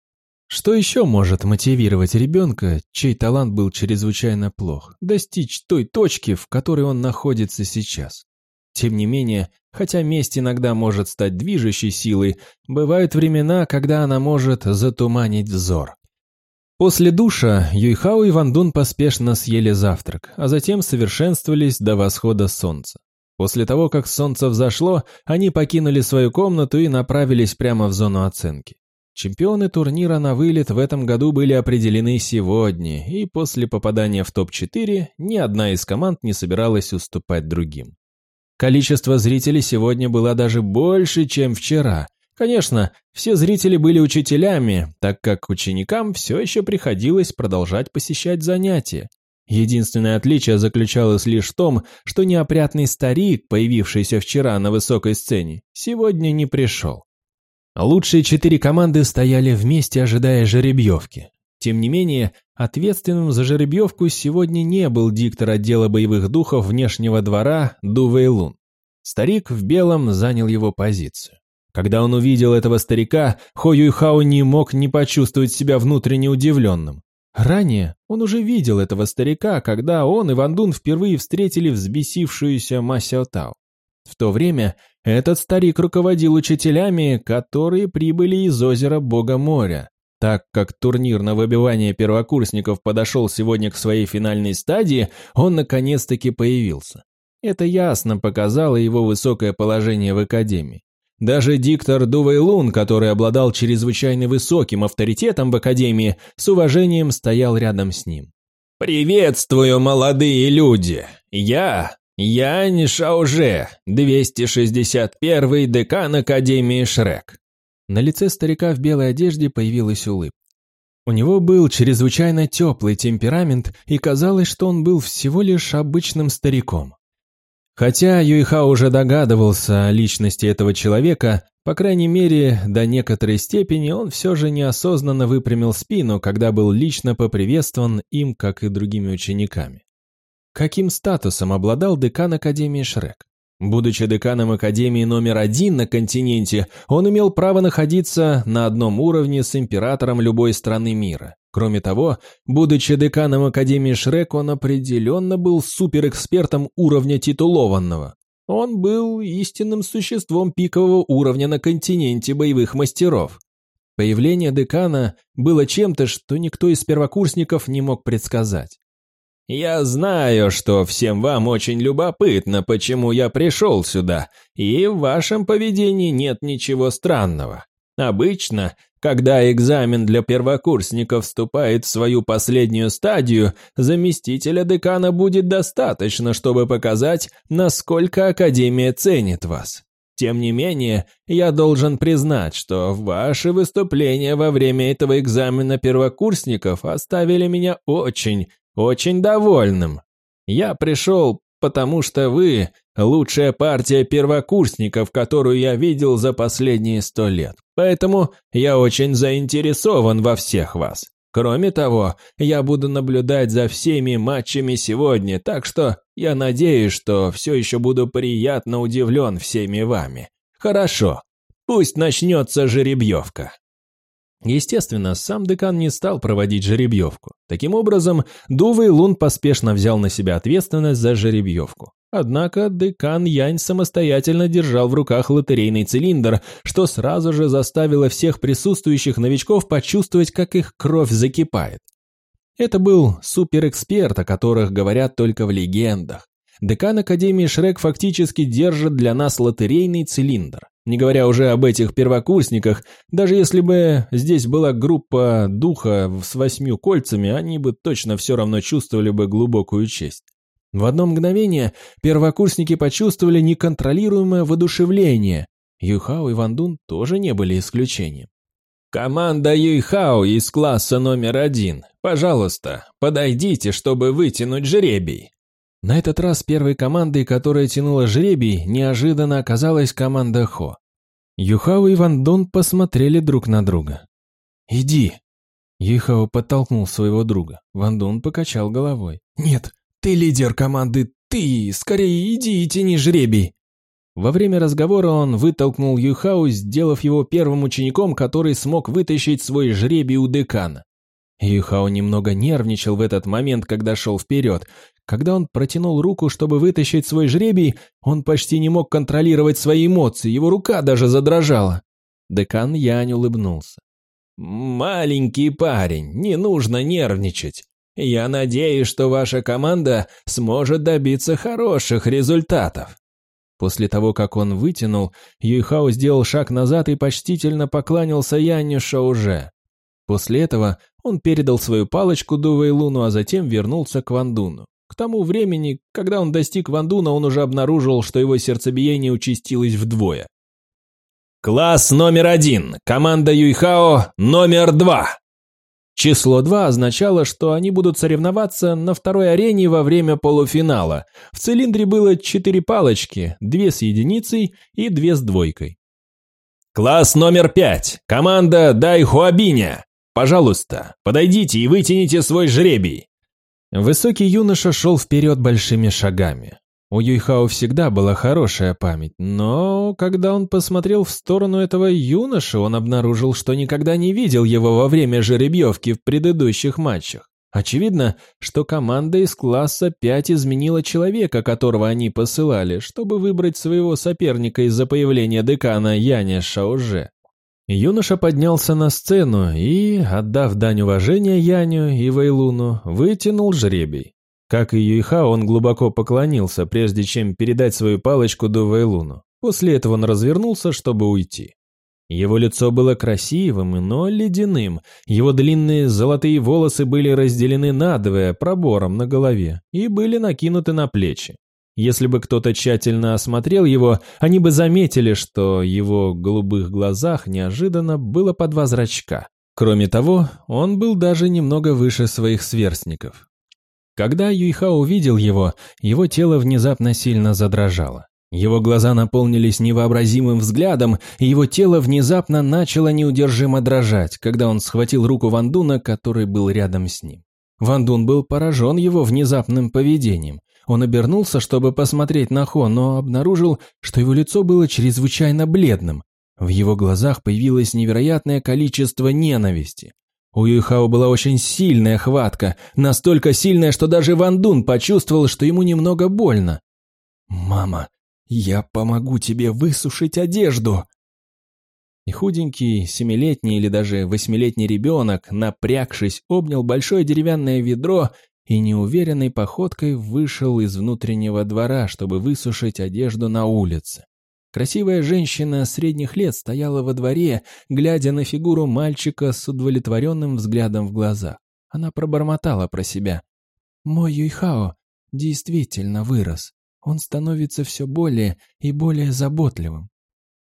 Что еще может мотивировать ребенка, чей талант был чрезвычайно плох, достичь той точки, в которой он находится сейчас? Тем не менее, хотя месть иногда может стать движущей силой, бывают времена, когда она может затуманить взор. После душа Юйхао и Вандун поспешно съели завтрак, а затем совершенствовались до восхода солнца. После того, как солнце взошло, они покинули свою комнату и направились прямо в зону оценки. Чемпионы турнира на вылет в этом году были определены сегодня, и после попадания в топ-4 ни одна из команд не собиралась уступать другим. Количество зрителей сегодня было даже больше, чем вчера. Конечно, все зрители были учителями, так как ученикам все еще приходилось продолжать посещать занятия. Единственное отличие заключалось лишь в том, что неопрятный старик, появившийся вчера на высокой сцене, сегодня не пришел. Лучшие четыре команды стояли вместе, ожидая жеребьевки. Тем не менее, ответственным за жеребьевку сегодня не был диктор отдела боевых духов внешнего двора Ду Вэйлун. Старик в белом занял его позицию. Когда он увидел этого старика, Хо Юйхао не мог не почувствовать себя внутренне удивленным. Ранее он уже видел этого старика, когда он и Ван Дун впервые встретили взбесившуюся Ма Сяо Тао. В то время этот старик руководил учителями, которые прибыли из озера Бога моря, так как турнир на выбивание первокурсников подошел сегодня к своей финальной стадии, он наконец-таки появился. Это ясно показало его высокое положение в Академии. Даже диктор Дувейлун, который обладал чрезвычайно высоким авторитетом в Академии, с уважением стоял рядом с ним. «Приветствую, молодые люди! Я Янь Шауже, 261-й декан Академии Шрек. На лице старика в белой одежде появилась улыбка. У него был чрезвычайно теплый темперамент, и казалось, что он был всего лишь обычным стариком. Хотя Юйха уже догадывался о личности этого человека, по крайней мере, до некоторой степени он все же неосознанно выпрямил спину, когда был лично поприветствован им, как и другими учениками. Каким статусом обладал декан Академии Шрек? Будучи деканом Академии номер один на континенте, он имел право находиться на одном уровне с императором любой страны мира. Кроме того, будучи деканом Академии Шрек, он определенно был суперэкспертом уровня титулованного. Он был истинным существом пикового уровня на континенте боевых мастеров. Появление декана было чем-то, что никто из первокурсников не мог предсказать. «Я знаю, что всем вам очень любопытно, почему я пришел сюда, и в вашем поведении нет ничего странного. Обычно, когда экзамен для первокурсников вступает в свою последнюю стадию, заместителя декана будет достаточно, чтобы показать, насколько Академия ценит вас. Тем не менее, я должен признать, что ваши выступления во время этого экзамена первокурсников оставили меня очень, очень довольным. Я пришел, потому что вы – лучшая партия первокурсников, которую я видел за последние сто лет. Поэтому я очень заинтересован во всех вас. Кроме того, я буду наблюдать за всеми матчами сегодня, так что я надеюсь, что все еще буду приятно удивлен всеми вами. Хорошо, пусть начнется жеребьевка. Естественно, сам декан не стал проводить жеребьевку. Таким образом, Дува и Лун поспешно взял на себя ответственность за жеребьевку. Однако декан Янь самостоятельно держал в руках лотерейный цилиндр, что сразу же заставило всех присутствующих новичков почувствовать, как их кровь закипает. Это был суперэксперт, о которых говорят только в легендах. Декан Академии Шрек фактически держит для нас лотерейный цилиндр. Не говоря уже об этих первокурсниках, даже если бы здесь была группа духа с восьмью кольцами, они бы точно все равно чувствовали бы глубокую честь. В одно мгновение первокурсники почувствовали неконтролируемое воодушевление. Юйхао и Ван Дун тоже не были исключением. «Команда Юйхао из класса номер один, пожалуйста, подойдите, чтобы вытянуть жребий», на этот раз первой командой, которая тянула жребий, неожиданно оказалась команда Хо. Юхао и Ван Дон посмотрели друг на друга. «Иди!» Юхао подтолкнул своего друга. Ван Дон покачал головой. «Нет, ты лидер команды, ты! Скорее иди и тяни жребий!» Во время разговора он вытолкнул Юхао, сделав его первым учеником, который смог вытащить свой жребий у декана. Юхао немного нервничал в этот момент, когда шел вперед. Когда он протянул руку, чтобы вытащить свой жребий, он почти не мог контролировать свои эмоции, его рука даже задрожала. Декан Янь улыбнулся. «Маленький парень, не нужно нервничать. Я надеюсь, что ваша команда сможет добиться хороших результатов». После того, как он вытянул, Юйхао сделал шаг назад и почтительно поклонился Яню Шауже. После этого он передал свою палочку Дувейлуну, а затем вернулся к Вандуну. К тому времени, когда он достиг Вандуна, он уже обнаружил, что его сердцебиение участилось вдвое. Класс номер один. Команда Юйхао номер два. Число два означало, что они будут соревноваться на второй арене во время полуфинала. В цилиндре было четыре палочки, две с единицей и две с двойкой. Класс номер пять. Команда Дайхуабиня. Пожалуйста, подойдите и вытяните свой жребий. Высокий юноша шел вперед большими шагами. У Юйхао всегда была хорошая память, но когда он посмотрел в сторону этого юноши, он обнаружил, что никогда не видел его во время жеребьевки в предыдущих матчах. Очевидно, что команда из класса 5 изменила человека, которого они посылали, чтобы выбрать своего соперника из-за появления декана Яня Шаоже. Юноша поднялся на сцену и, отдав дань уважения Яню и Вейлуну, вытянул жребий. Как и Юйха, он глубоко поклонился, прежде чем передать свою палочку до Вейлуну. После этого он развернулся, чтобы уйти. Его лицо было красивым, но ледяным. Его длинные золотые волосы были разделены надвое пробором на голове и были накинуты на плечи. Если бы кто-то тщательно осмотрел его, они бы заметили, что его голубых глазах неожиданно было по два зрачка. Кроме того, он был даже немного выше своих сверстников. Когда Юйха увидел его, его тело внезапно сильно задрожало. Его глаза наполнились невообразимым взглядом, и его тело внезапно начало неудержимо дрожать, когда он схватил руку Вандуна, который был рядом с ним. Вандун был поражен его внезапным поведением. Он обернулся, чтобы посмотреть на Хо, но обнаружил, что его лицо было чрезвычайно бледным. В его глазах появилось невероятное количество ненависти. У Юйхао была очень сильная хватка, настолько сильная, что даже Ван Дун почувствовал, что ему немного больно. «Мама, я помогу тебе высушить одежду!» И худенький семилетний или даже восьмилетний ребенок, напрягшись, обнял большое деревянное ведро и неуверенной походкой вышел из внутреннего двора, чтобы высушить одежду на улице. Красивая женщина средних лет стояла во дворе, глядя на фигуру мальчика с удовлетворенным взглядом в глазах. Она пробормотала про себя. «Мой Юйхао действительно вырос. Он становится все более и более заботливым».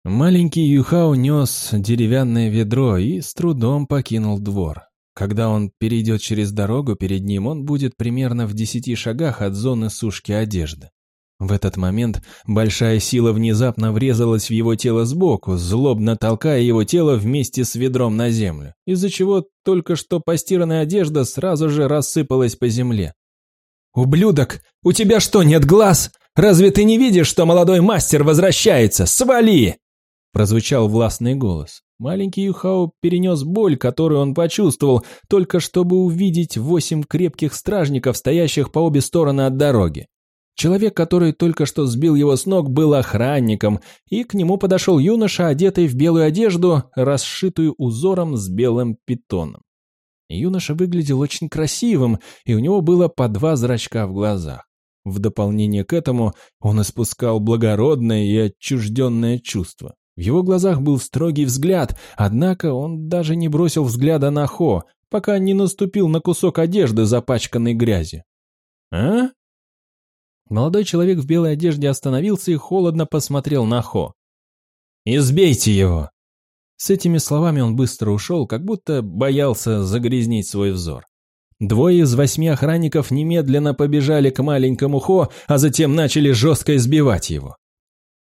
Маленький Юйхао нес деревянное ведро и с трудом покинул двор. Когда он перейдет через дорогу, перед ним он будет примерно в десяти шагах от зоны сушки одежды. В этот момент большая сила внезапно врезалась в его тело сбоку, злобно толкая его тело вместе с ведром на землю, из-за чего только что постиранная одежда сразу же рассыпалась по земле. «Ублюдок, у тебя что, нет глаз? Разве ты не видишь, что молодой мастер возвращается? Свали!» Прозвучал властный голос. Маленький Юхао перенес боль, которую он почувствовал, только чтобы увидеть восемь крепких стражников, стоящих по обе стороны от дороги. Человек, который только что сбил его с ног, был охранником, и к нему подошел юноша, одетый в белую одежду, расшитую узором с белым питоном. Юноша выглядел очень красивым, и у него было по два зрачка в глазах. В дополнение к этому он испускал благородное и отчужденное чувство. В его глазах был строгий взгляд, однако он даже не бросил взгляда на Хо, пока не наступил на кусок одежды, запачканной грязью. «А?» Молодой человек в белой одежде остановился и холодно посмотрел на Хо. «Избейте его!» С этими словами он быстро ушел, как будто боялся загрязнить свой взор. Двое из восьми охранников немедленно побежали к маленькому Хо, а затем начали жестко избивать его.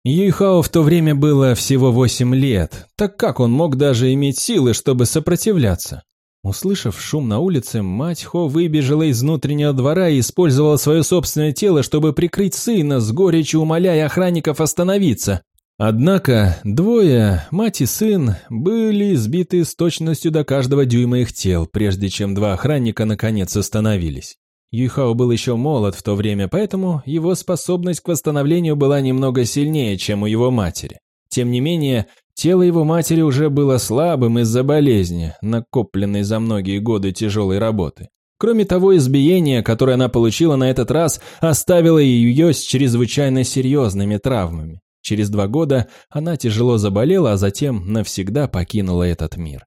Юйхао в то время было всего восемь лет, так как он мог даже иметь силы, чтобы сопротивляться? Услышав шум на улице, мать Хо выбежала из внутреннего двора и использовала свое собственное тело, чтобы прикрыть сына, с горечью умоляя охранников остановиться. Однако двое, мать и сын, были сбиты с точностью до каждого дюйма их тел, прежде чем два охранника наконец остановились. Юйхао был еще молод в то время, поэтому его способность к восстановлению была немного сильнее, чем у его матери. Тем не менее, Тело его матери уже было слабым из-за болезни, накопленной за многие годы тяжелой работы. Кроме того, избиение, которое она получила на этот раз, оставило ее с чрезвычайно серьезными травмами. Через два года она тяжело заболела, а затем навсегда покинула этот мир.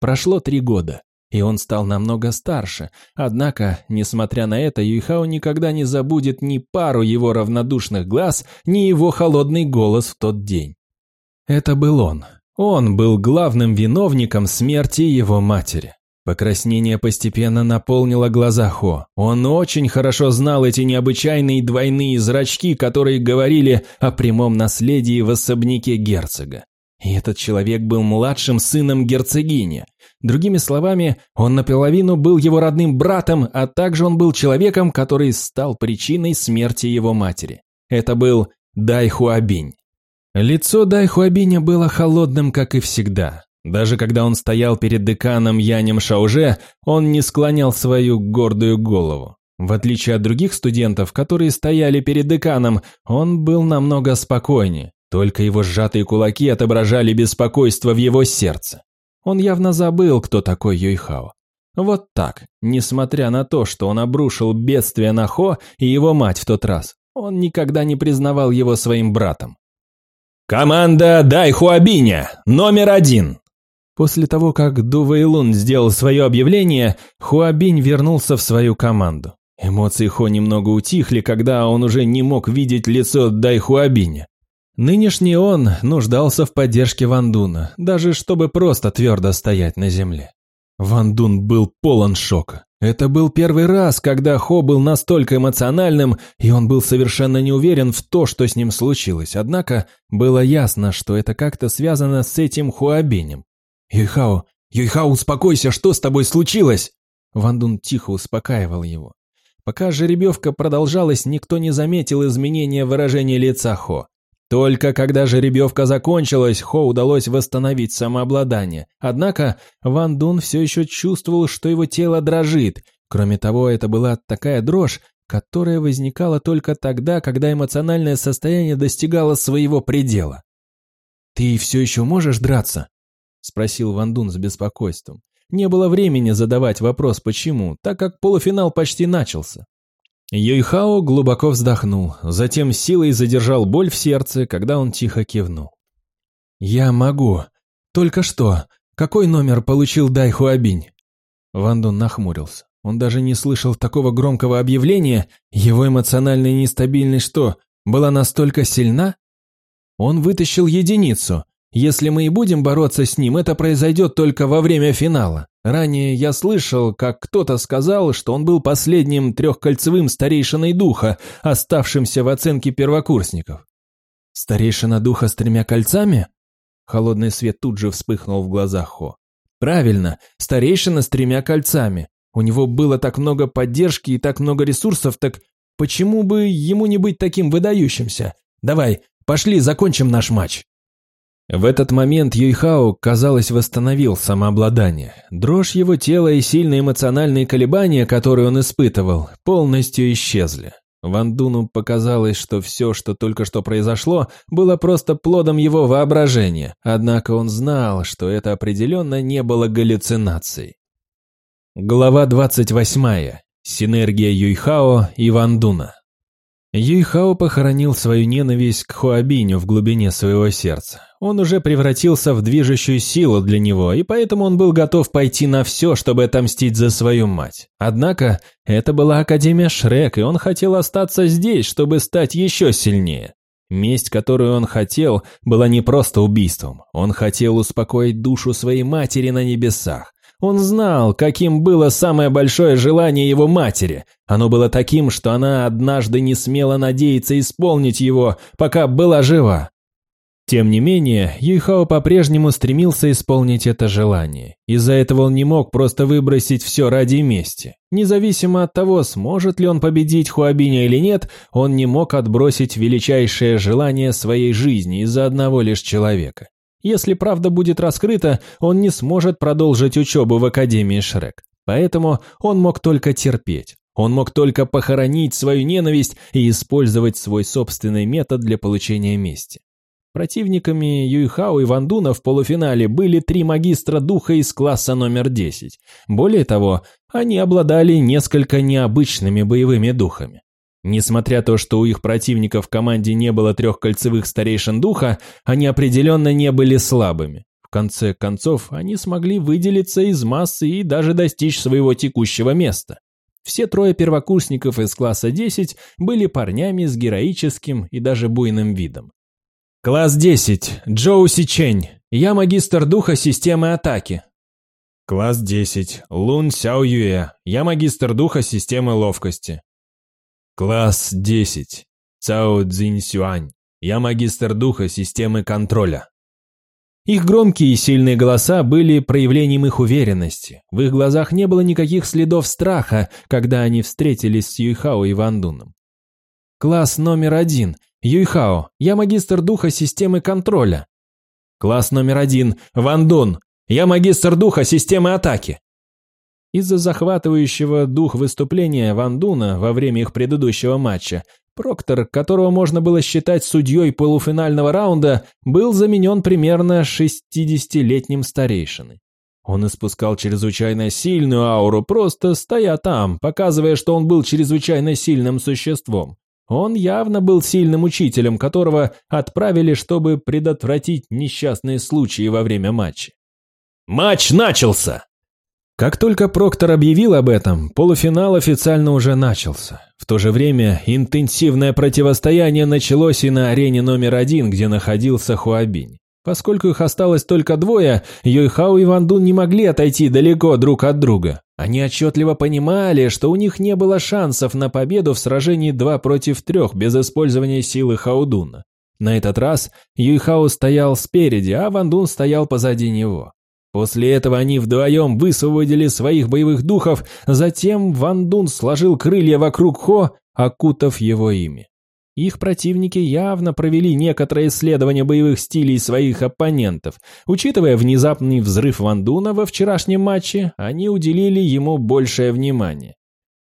Прошло три года, и он стал намного старше, однако, несмотря на это, Юйхао никогда не забудет ни пару его равнодушных глаз, ни его холодный голос в тот день. Это был он. Он был главным виновником смерти его матери. Покраснение постепенно наполнило глаза Хо. Он очень хорошо знал эти необычайные двойные зрачки, которые говорили о прямом наследии в особняке герцога. И этот человек был младшим сыном герцогини. Другими словами, он наполовину был его родным братом, а также он был человеком, который стал причиной смерти его матери. Это был Дайхуабинь. Лицо Дайхуабиня было холодным, как и всегда. Даже когда он стоял перед деканом Янем Шауже, он не склонял свою гордую голову. В отличие от других студентов, которые стояли перед деканом, он был намного спокойнее, только его сжатые кулаки отображали беспокойство в его сердце. Он явно забыл, кто такой Юйхао. Вот так, несмотря на то, что он обрушил бедствие на Хо и его мать в тот раз, он никогда не признавал его своим братом. «Команда Дай Хуабиня, номер один!» После того, как Ду Вэйлун сделал свое объявление, Хуабинь вернулся в свою команду. Эмоции Хо немного утихли, когда он уже не мог видеть лицо Дай Хуабиня. Нынешний он нуждался в поддержке Вандуна, даже чтобы просто твердо стоять на земле. Вандун был полон шока. Это был первый раз, когда Хо был настолько эмоциональным, и он был совершенно не уверен в то, что с ним случилось. Однако было ясно, что это как-то связано с этим Хуабинем. «Юйхао, Юйхао, успокойся, что с тобой случилось?» Ван Дун тихо успокаивал его. Пока жеребьевка продолжалась, никто не заметил изменения выражения лица Хо. Только когда жеребьевка закончилась, Хо удалось восстановить самообладание. Однако Ван Дун все еще чувствовал, что его тело дрожит. Кроме того, это была такая дрожь, которая возникала только тогда, когда эмоциональное состояние достигало своего предела. «Ты все еще можешь драться?» — спросил Ван Дун с беспокойством. Не было времени задавать вопрос «почему», так как полуфинал почти начался. Юйхао глубоко вздохнул, затем силой задержал боль в сердце, когда он тихо кивнул. «Я могу. Только что. Какой номер получил Дай Хуабинь?» Ван Дун нахмурился. Он даже не слышал такого громкого объявления. Его эмоциональная нестабильность что, была настолько сильна? Он вытащил единицу. Если мы и будем бороться с ним, это произойдет только во время финала. Ранее я слышал, как кто-то сказал, что он был последним трехкольцевым старейшиной духа, оставшимся в оценке первокурсников. Старейшина духа с тремя кольцами? Холодный свет тут же вспыхнул в глазах Хо. Правильно, старейшина с тремя кольцами. У него было так много поддержки и так много ресурсов, так почему бы ему не быть таким выдающимся? Давай, пошли, закончим наш матч. В этот момент Юйхао, казалось, восстановил самообладание. Дрожь его тела и сильные эмоциональные колебания, которые он испытывал, полностью исчезли. Ван Дуну показалось, что все, что только что произошло, было просто плодом его воображения, однако он знал, что это определенно не было галлюцинацией. Глава 28. Синергия Юйхао и Вандуна. Юйхао похоронил свою ненависть к Хуабиню в глубине своего сердца. Он уже превратился в движущую силу для него, и поэтому он был готов пойти на все, чтобы отомстить за свою мать. Однако, это была Академия Шрек, и он хотел остаться здесь, чтобы стать еще сильнее. Месть, которую он хотел, была не просто убийством. Он хотел успокоить душу своей матери на небесах. Он знал, каким было самое большое желание его матери. Оно было таким, что она однажды не смела надеяться исполнить его, пока была жива. Тем не менее, Юйхао по-прежнему стремился исполнить это желание. Из-за этого он не мог просто выбросить все ради мести. Независимо от того, сможет ли он победить Хуабиня или нет, он не мог отбросить величайшее желание своей жизни из-за одного лишь человека. Если правда будет раскрыта, он не сможет продолжить учебу в Академии Шрек. Поэтому он мог только терпеть. Он мог только похоронить свою ненависть и использовать свой собственный метод для получения мести. Противниками Юйхао и Вандуна в полуфинале были три магистра духа из класса номер 10. Более того, они обладали несколько необычными боевыми духами. Несмотря то, что у их противников в команде не было трех кольцевых старейшин духа, они определенно не были слабыми. В конце концов, они смогли выделиться из массы и даже достичь своего текущего места. Все трое первокурсников из класса 10 были парнями с героическим и даже буйным видом. Класс 10. Джоу Сичень. Я магистр духа системы атаки. Класс 10. Лун Сяо Юэ. Я магистр духа системы ловкости. Класс 10. Цао Цзинь Сюань. Я магистр духа системы контроля. Их громкие и сильные голоса были проявлением их уверенности. В их глазах не было никаких следов страха, когда они встретились с Юйхао и Вандуном. Класс номер один. Юйхао. Я магистр духа системы контроля. Класс номер один. Вандун. Я магистр духа системы атаки. Из-за захватывающего дух выступления Ван Дуна во время их предыдущего матча, Проктор, которого можно было считать судьей полуфинального раунда, был заменен примерно 60-летним старейшиной. Он испускал чрезвычайно сильную ауру, просто стоя там, показывая, что он был чрезвычайно сильным существом. Он явно был сильным учителем, которого отправили, чтобы предотвратить несчастные случаи во время матча. «Матч начался!» Как только Проктор объявил об этом, полуфинал официально уже начался. В то же время интенсивное противостояние началось и на арене номер один, где находился Хуабинь. Поскольку их осталось только двое, Йойхао и Ван Дун не могли отойти далеко друг от друга. Они отчетливо понимали, что у них не было шансов на победу в сражении два против трех без использования силы Хаудуна. На этот раз Юйхао стоял спереди, а Ван Дун стоял позади него. После этого они вдвоем высвободили своих боевых духов, затем Ван Дун сложил крылья вокруг Хо, окутав его ими. Их противники явно провели некоторое исследование боевых стилей своих оппонентов. Учитывая внезапный взрыв Ван Дуна во вчерашнем матче, они уделили ему большее внимание.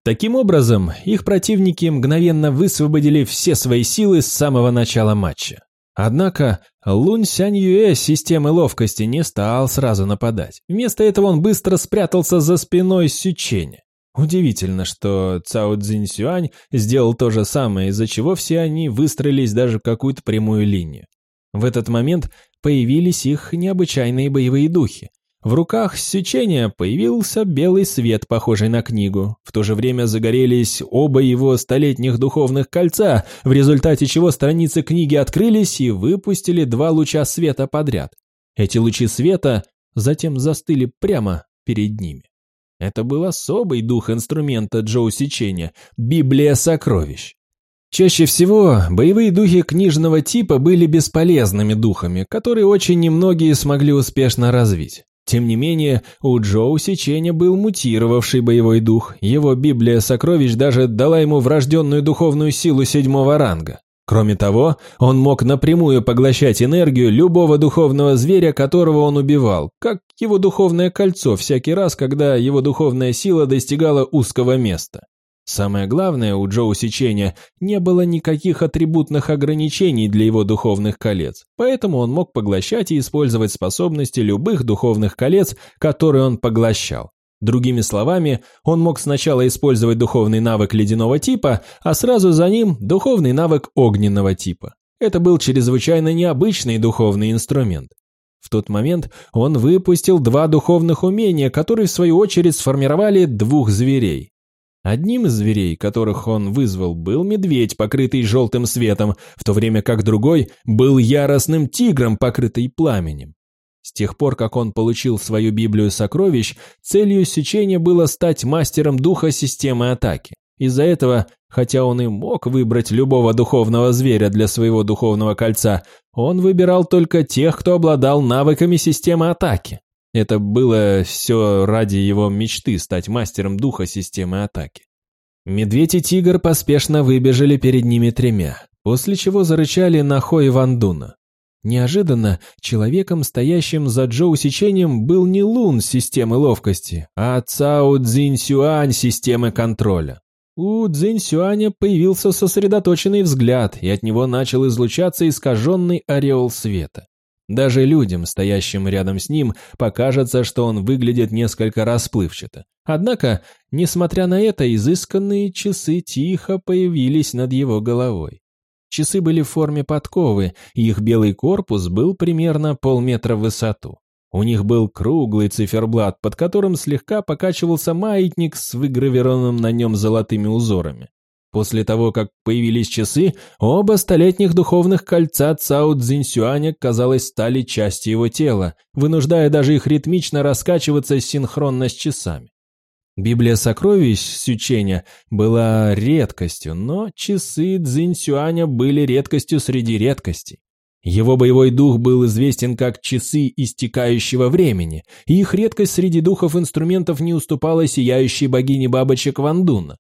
Таким образом, их противники мгновенно высвободили все свои силы с самого начала матча. Однако Лунь Сянь Юэ с системой ловкости не стал сразу нападать. Вместо этого он быстро спрятался за спиной Сюченя. Удивительно, что Цао Цзинь Сюань сделал то же самое, из-за чего все они выстроились даже в какую-то прямую линию. В этот момент появились их необычайные боевые духи. В руках сечения появился белый свет, похожий на книгу. В то же время загорелись оба его столетних духовных кольца, в результате чего страницы книги открылись и выпустили два луча света подряд. Эти лучи света затем застыли прямо перед ними. Это был особый дух инструмента Джоу Сечения – Библия сокровищ. Чаще всего боевые духи книжного типа были бесполезными духами, которые очень немногие смогли успешно развить. Тем не менее, у Джоу Сеченя был мутировавший боевой дух, его Библия сокровищ даже дала ему врожденную духовную силу седьмого ранга. Кроме того, он мог напрямую поглощать энергию любого духовного зверя, которого он убивал, как его духовное кольцо всякий раз, когда его духовная сила достигала узкого места. Самое главное, у Джоу Сечения не было никаких атрибутных ограничений для его духовных колец, поэтому он мог поглощать и использовать способности любых духовных колец, которые он поглощал. Другими словами, он мог сначала использовать духовный навык ледяного типа, а сразу за ним духовный навык огненного типа. Это был чрезвычайно необычный духовный инструмент. В тот момент он выпустил два духовных умения, которые в свою очередь сформировали двух зверей. Одним из зверей, которых он вызвал, был медведь, покрытый желтым светом, в то время как другой был яростным тигром, покрытый пламенем. С тех пор, как он получил свою Библию сокровищ, целью сечения было стать мастером духа системы атаки. Из-за этого, хотя он и мог выбрать любого духовного зверя для своего духовного кольца, он выбирал только тех, кто обладал навыками системы атаки. Это было все ради его мечты стать мастером духа системы атаки. Медведь и тигр поспешно выбежали перед ними тремя, после чего зарычали на Хо и Вандуна. Неожиданно человеком, стоящим за Джоу сечением, был не Лун системы ловкости, а Цао Цзинь Сюань системы контроля. У Цзинь Сюаня появился сосредоточенный взгляд, и от него начал излучаться искаженный ореол света. Даже людям, стоящим рядом с ним, покажется, что он выглядит несколько расплывчато. Однако, несмотря на это, изысканные часы тихо появились над его головой. Часы были в форме подковы, и их белый корпус был примерно полметра в высоту. У них был круглый циферблат, под которым слегка покачивался маятник с выгравированным на нем золотыми узорами. После того, как появились часы, оба столетних духовных кольца Цао Цзиньсюаня, казалось, стали частью его тела, вынуждая даже их ритмично раскачиваться синхронно с часами. Библия сокровищ Сюченя была редкостью, но часы Цзиньсюаня были редкостью среди редкостей. Его боевой дух был известен как часы истекающего времени, и их редкость среди духов инструментов не уступала сияющей богине бабочек Вандуна.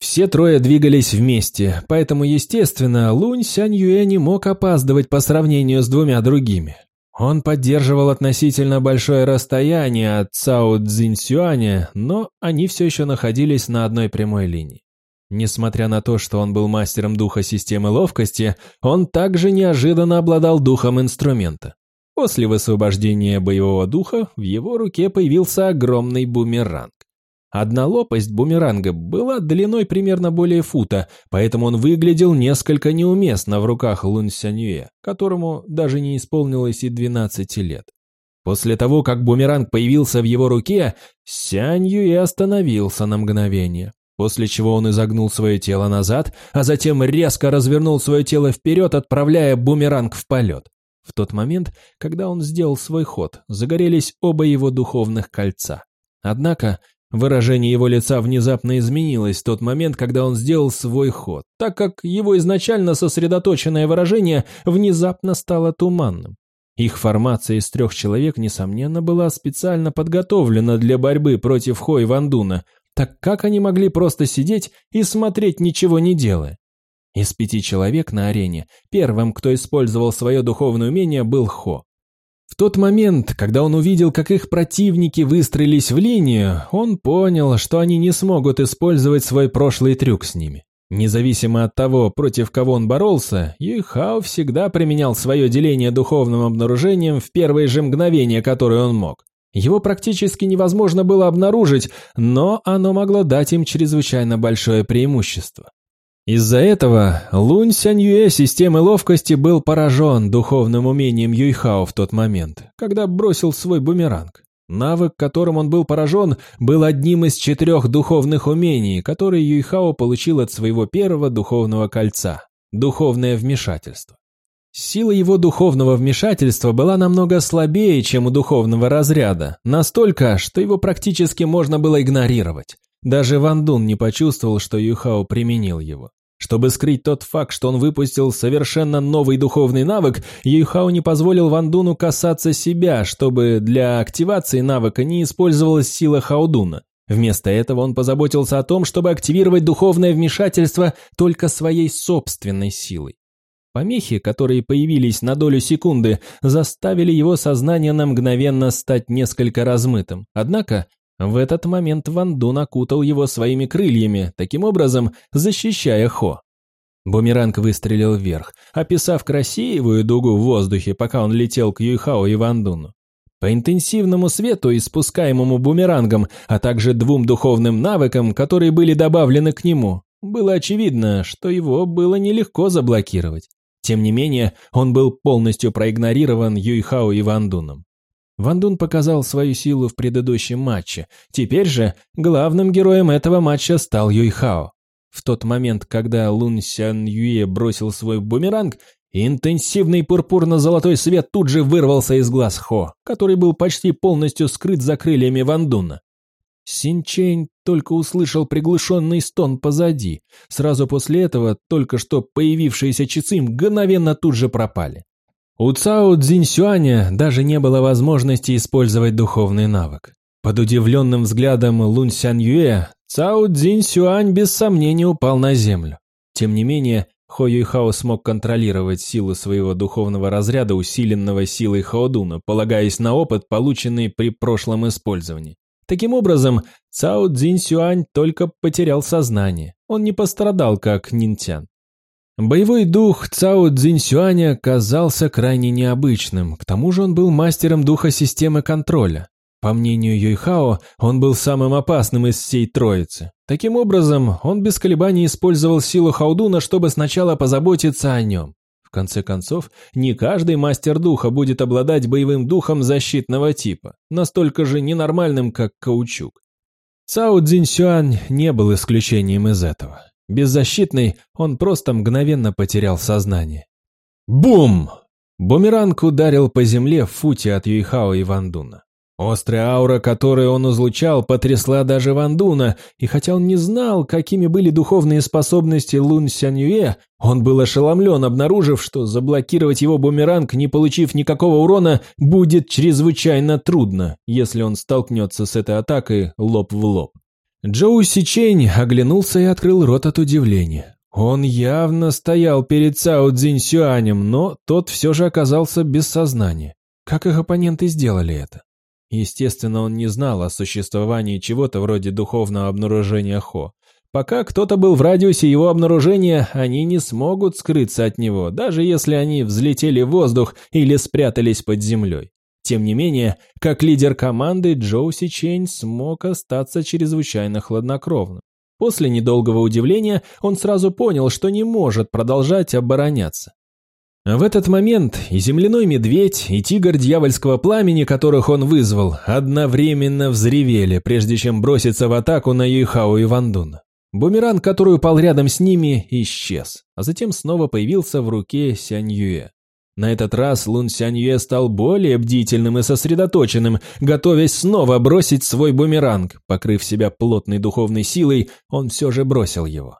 Все трое двигались вместе, поэтому, естественно, Лунь Сянь Юэ не мог опаздывать по сравнению с двумя другими. Он поддерживал относительно большое расстояние от Цао Цзиньсюаня, но они все еще находились на одной прямой линии. Несмотря на то, что он был мастером духа системы ловкости, он также неожиданно обладал духом инструмента. После высвобождения боевого духа в его руке появился огромный бумеранг. Одна лопасть бумеранга была длиной примерно более фута, поэтому он выглядел несколько неуместно в руках Лун Сянюэ, которому даже не исполнилось и 12 лет. После того, как бумеранг появился в его руке, Сянь Юэ остановился на мгновение, после чего он изогнул свое тело назад, а затем резко развернул свое тело вперед, отправляя бумеранг в полет. В тот момент, когда он сделал свой ход, загорелись оба его духовных кольца. Однако Выражение его лица внезапно изменилось в тот момент, когда он сделал свой ход, так как его изначально сосредоточенное выражение внезапно стало туманным. Их формация из трех человек, несомненно, была специально подготовлена для борьбы против Хой Вандуна, так как они могли просто сидеть и смотреть, ничего не делая? Из пяти человек на арене первым, кто использовал свое духовное умение, был Хо. В тот момент, когда он увидел, как их противники выстроились в линию, он понял, что они не смогут использовать свой прошлый трюк с ними. Независимо от того, против кого он боролся, Юйхао всегда применял свое деление духовным обнаружением в первые же мгновения, которые он мог. Его практически невозможно было обнаружить, но оно могло дать им чрезвычайно большое преимущество. Из-за этого Лунь Сяньюэ системы ловкости был поражен духовным умением Юйхао в тот момент, когда бросил свой бумеранг. Навык, которым он был поражен, был одним из четырех духовных умений, которые Юйхао получил от своего первого духовного кольца – духовное вмешательство. Сила его духовного вмешательства была намного слабее, чем у духовного разряда, настолько, что его практически можно было игнорировать. Даже Ван Дун не почувствовал, что Юйхао применил его. Чтобы скрыть тот факт, что он выпустил совершенно новый духовный навык, Юйхао не позволил Вандуну касаться себя, чтобы для активации навыка не использовалась сила Хаудуна. Вместо этого он позаботился о том, чтобы активировать духовное вмешательство только своей собственной силой. Помехи, которые появились на долю секунды, заставили его сознание на мгновенно стать несколько размытым. Однако в этот момент Ван Дун окутал его своими крыльями, таким образом защищая Хо. Бумеранг выстрелил вверх, описав красивую дугу в воздухе, пока он летел к Юйхао и Ван Дуну. По интенсивному свету, испускаемому бумерангом, а также двум духовным навыкам, которые были добавлены к нему, было очевидно, что его было нелегко заблокировать. Тем не менее, он был полностью проигнорирован Юйхао и Ван Дуном. Ван Дун показал свою силу в предыдущем матче. Теперь же главным героем этого матча стал Юйхао. В тот момент, когда Лун Сян Юе бросил свой бумеранг, интенсивный пурпурно-золотой свет тут же вырвался из глаз Хо, который был почти полностью скрыт за крыльями Ван Дуна. Син Чэнь только услышал приглушенный стон позади. Сразу после этого только что появившиеся часы мгновенно тут же пропали. У Цао Цзиньсюаня даже не было возможности использовать духовный навык. Под удивленным взглядом Лун Сян Юэ, Цао Цзиньсюань без сомнения упал на землю. Тем не менее, Хо Юйхао смог контролировать силу своего духовного разряда, усиленного силой Хаодуна, полагаясь на опыт, полученный при прошлом использовании. Таким образом, Цао Цзиньсюань только потерял сознание. Он не пострадал, как Нинтян. Боевой дух Цао Цзиньсюаня казался крайне необычным, к тому же он был мастером духа системы контроля. По мнению Юйхао, он был самым опасным из всей троицы. Таким образом, он без колебаний использовал силу Хаудуна, чтобы сначала позаботиться о нем. В конце концов, не каждый мастер духа будет обладать боевым духом защитного типа, настолько же ненормальным, как каучук. Цао Цзиньсюань не был исключением из этого. Беззащитный, он просто мгновенно потерял сознание. Бум! Бумеранг ударил по земле в футе от Юйхао и Вандуна. Острая аура, которую он излучал, потрясла даже Вандуна, и хотя он не знал, какими были духовные способности Лун Сяньюэ, он был ошеломлен, обнаружив, что заблокировать его бумеранг, не получив никакого урона, будет чрезвычайно трудно, если он столкнется с этой атакой лоб в лоб. Джоу Сичень оглянулся и открыл рот от удивления. Он явно стоял перед Цао Цзиньсюанем, но тот все же оказался без сознания. Как их оппоненты сделали это? Естественно, он не знал о существовании чего-то вроде духовного обнаружения Хо. Пока кто-то был в радиусе его обнаружения, они не смогут скрыться от него, даже если они взлетели в воздух или спрятались под землей. Тем не менее, как лидер команды, Джоу Сичень смог остаться чрезвычайно хладнокровным. После недолгого удивления он сразу понял, что не может продолжать обороняться. В этот момент и земляной медведь, и тигр дьявольского пламени, которых он вызвал, одновременно взревели, прежде чем броситься в атаку на Юйхао и Вандуна. Бумеранг, который упал рядом с ними, исчез, а затем снова появился в руке Сянь Юэ. На этот раз Лун Сянье стал более бдительным и сосредоточенным, готовясь снова бросить свой бумеранг. Покрыв себя плотной духовной силой, он все же бросил его.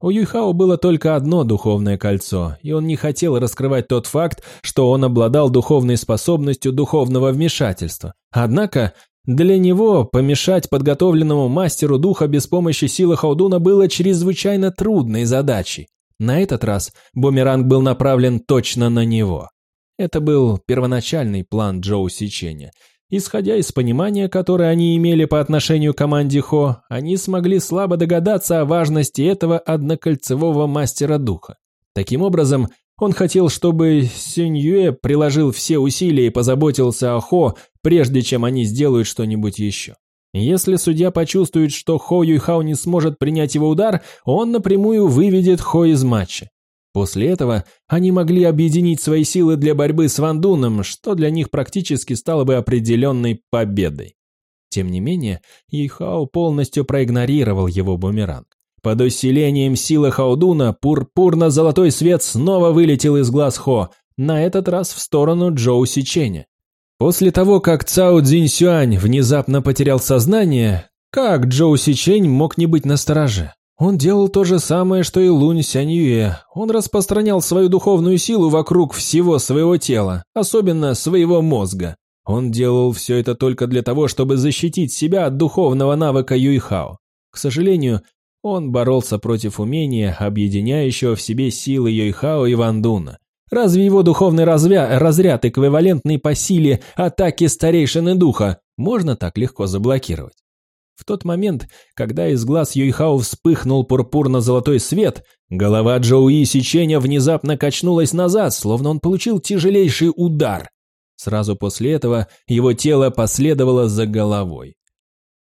У Юйхао было только одно духовное кольцо, и он не хотел раскрывать тот факт, что он обладал духовной способностью духовного вмешательства. Однако для него помешать подготовленному мастеру духа без помощи силы Хаудуна было чрезвычайно трудной задачей. На этот раз бумеранг был направлен точно на него. Это был первоначальный план Джоу Сиченя. Исходя из понимания, которое они имели по отношению к команде Хо, они смогли слабо догадаться о важности этого однокольцевого мастера духа. Таким образом, он хотел, чтобы Сюньюэ приложил все усилия и позаботился о Хо, прежде чем они сделают что-нибудь еще. Если судья почувствует, что Хо Юйхао не сможет принять его удар, он напрямую выведет Хо из матча. После этого они могли объединить свои силы для борьбы с Ван Дуном, что для них практически стало бы определенной победой. Тем не менее, Юйхао полностью проигнорировал его бумеранг. Под усилением силы Хаудуна пурпурно-золотой свет снова вылетел из глаз Хо, на этот раз в сторону Джоу Сиченя. После того, как Цао Цзиньсюань внезапно потерял сознание, как Джоу Сичень мог не быть настороже? Он делал то же самое, что и Лунь Сяньюэ. Он распространял свою духовную силу вокруг всего своего тела, особенно своего мозга. Он делал все это только для того, чтобы защитить себя от духовного навыка Юйхао. К сожалению, он боролся против умения, объединяющего в себе силы Юйхао и Вандуна. Разве его духовный разряд, разряд эквивалентный по силе атаки старейшины духа можно так легко заблокировать? В тот момент, когда из глаз Юйхао вспыхнул пурпурно-золотой свет, голова Джоуи Сиченя внезапно качнулась назад, словно он получил тяжелейший удар. Сразу после этого его тело последовало за головой.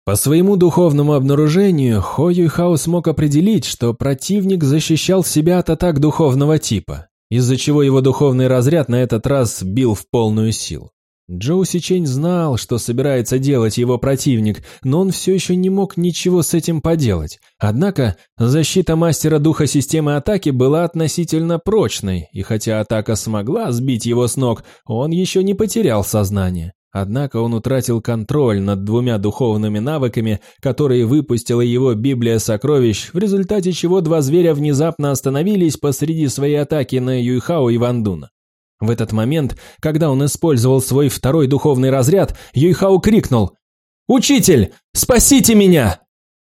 По своему духовному обнаружению Хо Юйхао смог определить, что противник защищал себя от атак духовного типа, из-за чего его духовный разряд на этот раз бил в полную силу. Джоу Сичень знал, что собирается делать его противник, но он все еще не мог ничего с этим поделать. Однако защита мастера духа системы атаки была относительно прочной, и хотя атака смогла сбить его с ног, он еще не потерял сознание. Однако он утратил контроль над двумя духовными навыками, которые выпустила его Библия сокровищ, в результате чего два зверя внезапно остановились посреди своей атаки на Юйхао и Вандуна. В этот момент, когда он использовал свой второй духовный разряд, Юйхао крикнул «Учитель, спасите меня!»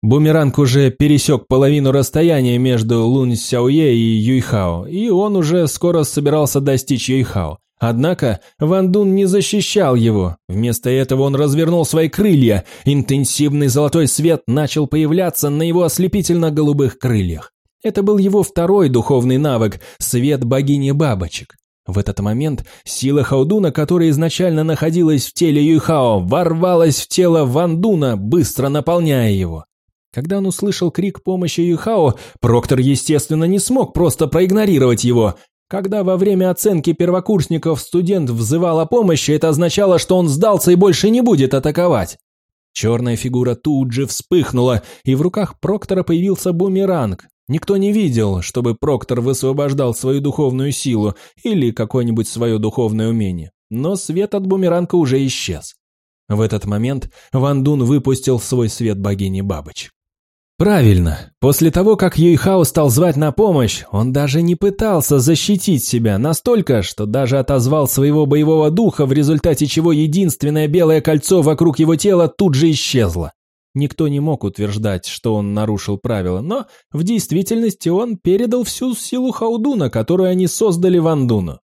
Бумеранг уже пересек половину расстояния между Лун Сяое и Юйхао, и он уже скоро собирался достичь Юйхао. Однако Ван Дун не защищал его. Вместо этого он развернул свои крылья. Интенсивный золотой свет начал появляться на его ослепительно-голубых крыльях. Это был его второй духовный навык – свет богини бабочек. В этот момент сила Хаудуна, которая изначально находилась в теле Юйхао, ворвалась в тело Вандуна, быстро наполняя его. Когда он услышал крик помощи Юйхао, Проктор, естественно, не смог просто проигнорировать его. Когда во время оценки первокурсников студент взывал о помощи, это означало, что он сдался и больше не будет атаковать. Черная фигура тут же вспыхнула, и в руках Проктора появился бумеранг. Никто не видел, чтобы Проктор высвобождал свою духовную силу или какое-нибудь свое духовное умение. Но свет от бумеранга уже исчез. В этот момент Ван Дун выпустил свой свет богини бабочек. Правильно. После того, как Юйхао стал звать на помощь, он даже не пытался защитить себя настолько, что даже отозвал своего боевого духа, в результате чего единственное белое кольцо вокруг его тела тут же исчезло. Никто не мог утверждать, что он нарушил правила, но в действительности он передал всю силу Хаудуна, которую они создали Вандуну.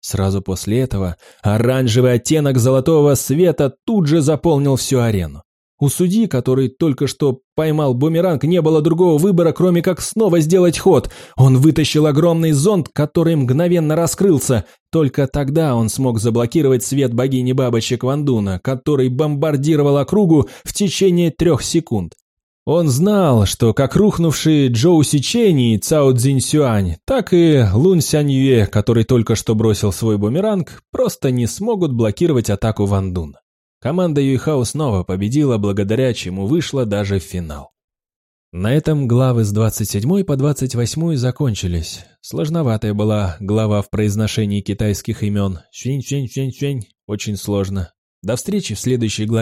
Сразу после этого оранжевый оттенок золотого света тут же заполнил всю арену. У судьи, который только что поймал бумеранг, не было другого выбора, кроме как снова сделать ход. Он вытащил огромный зонт, который мгновенно раскрылся. Только тогда он смог заблокировать свет богини бабочек Вандуна, который бомбардировал округу в течение трех секунд. Он знал, что как рухнувшие Джоу Сичени и Цао Цзиньсюань, так и Лун Сяньюэ, который только что бросил свой бумеранг, просто не смогут блокировать атаку Вандуна. Команда Юйхао снова победила, благодаря чему вышла даже в финал. На этом главы с 27 по 28 закончились. Сложноватая была глава в произношении китайских имен. Чень-чень-чень-чень. Очень сложно. До встречи в следующей главе.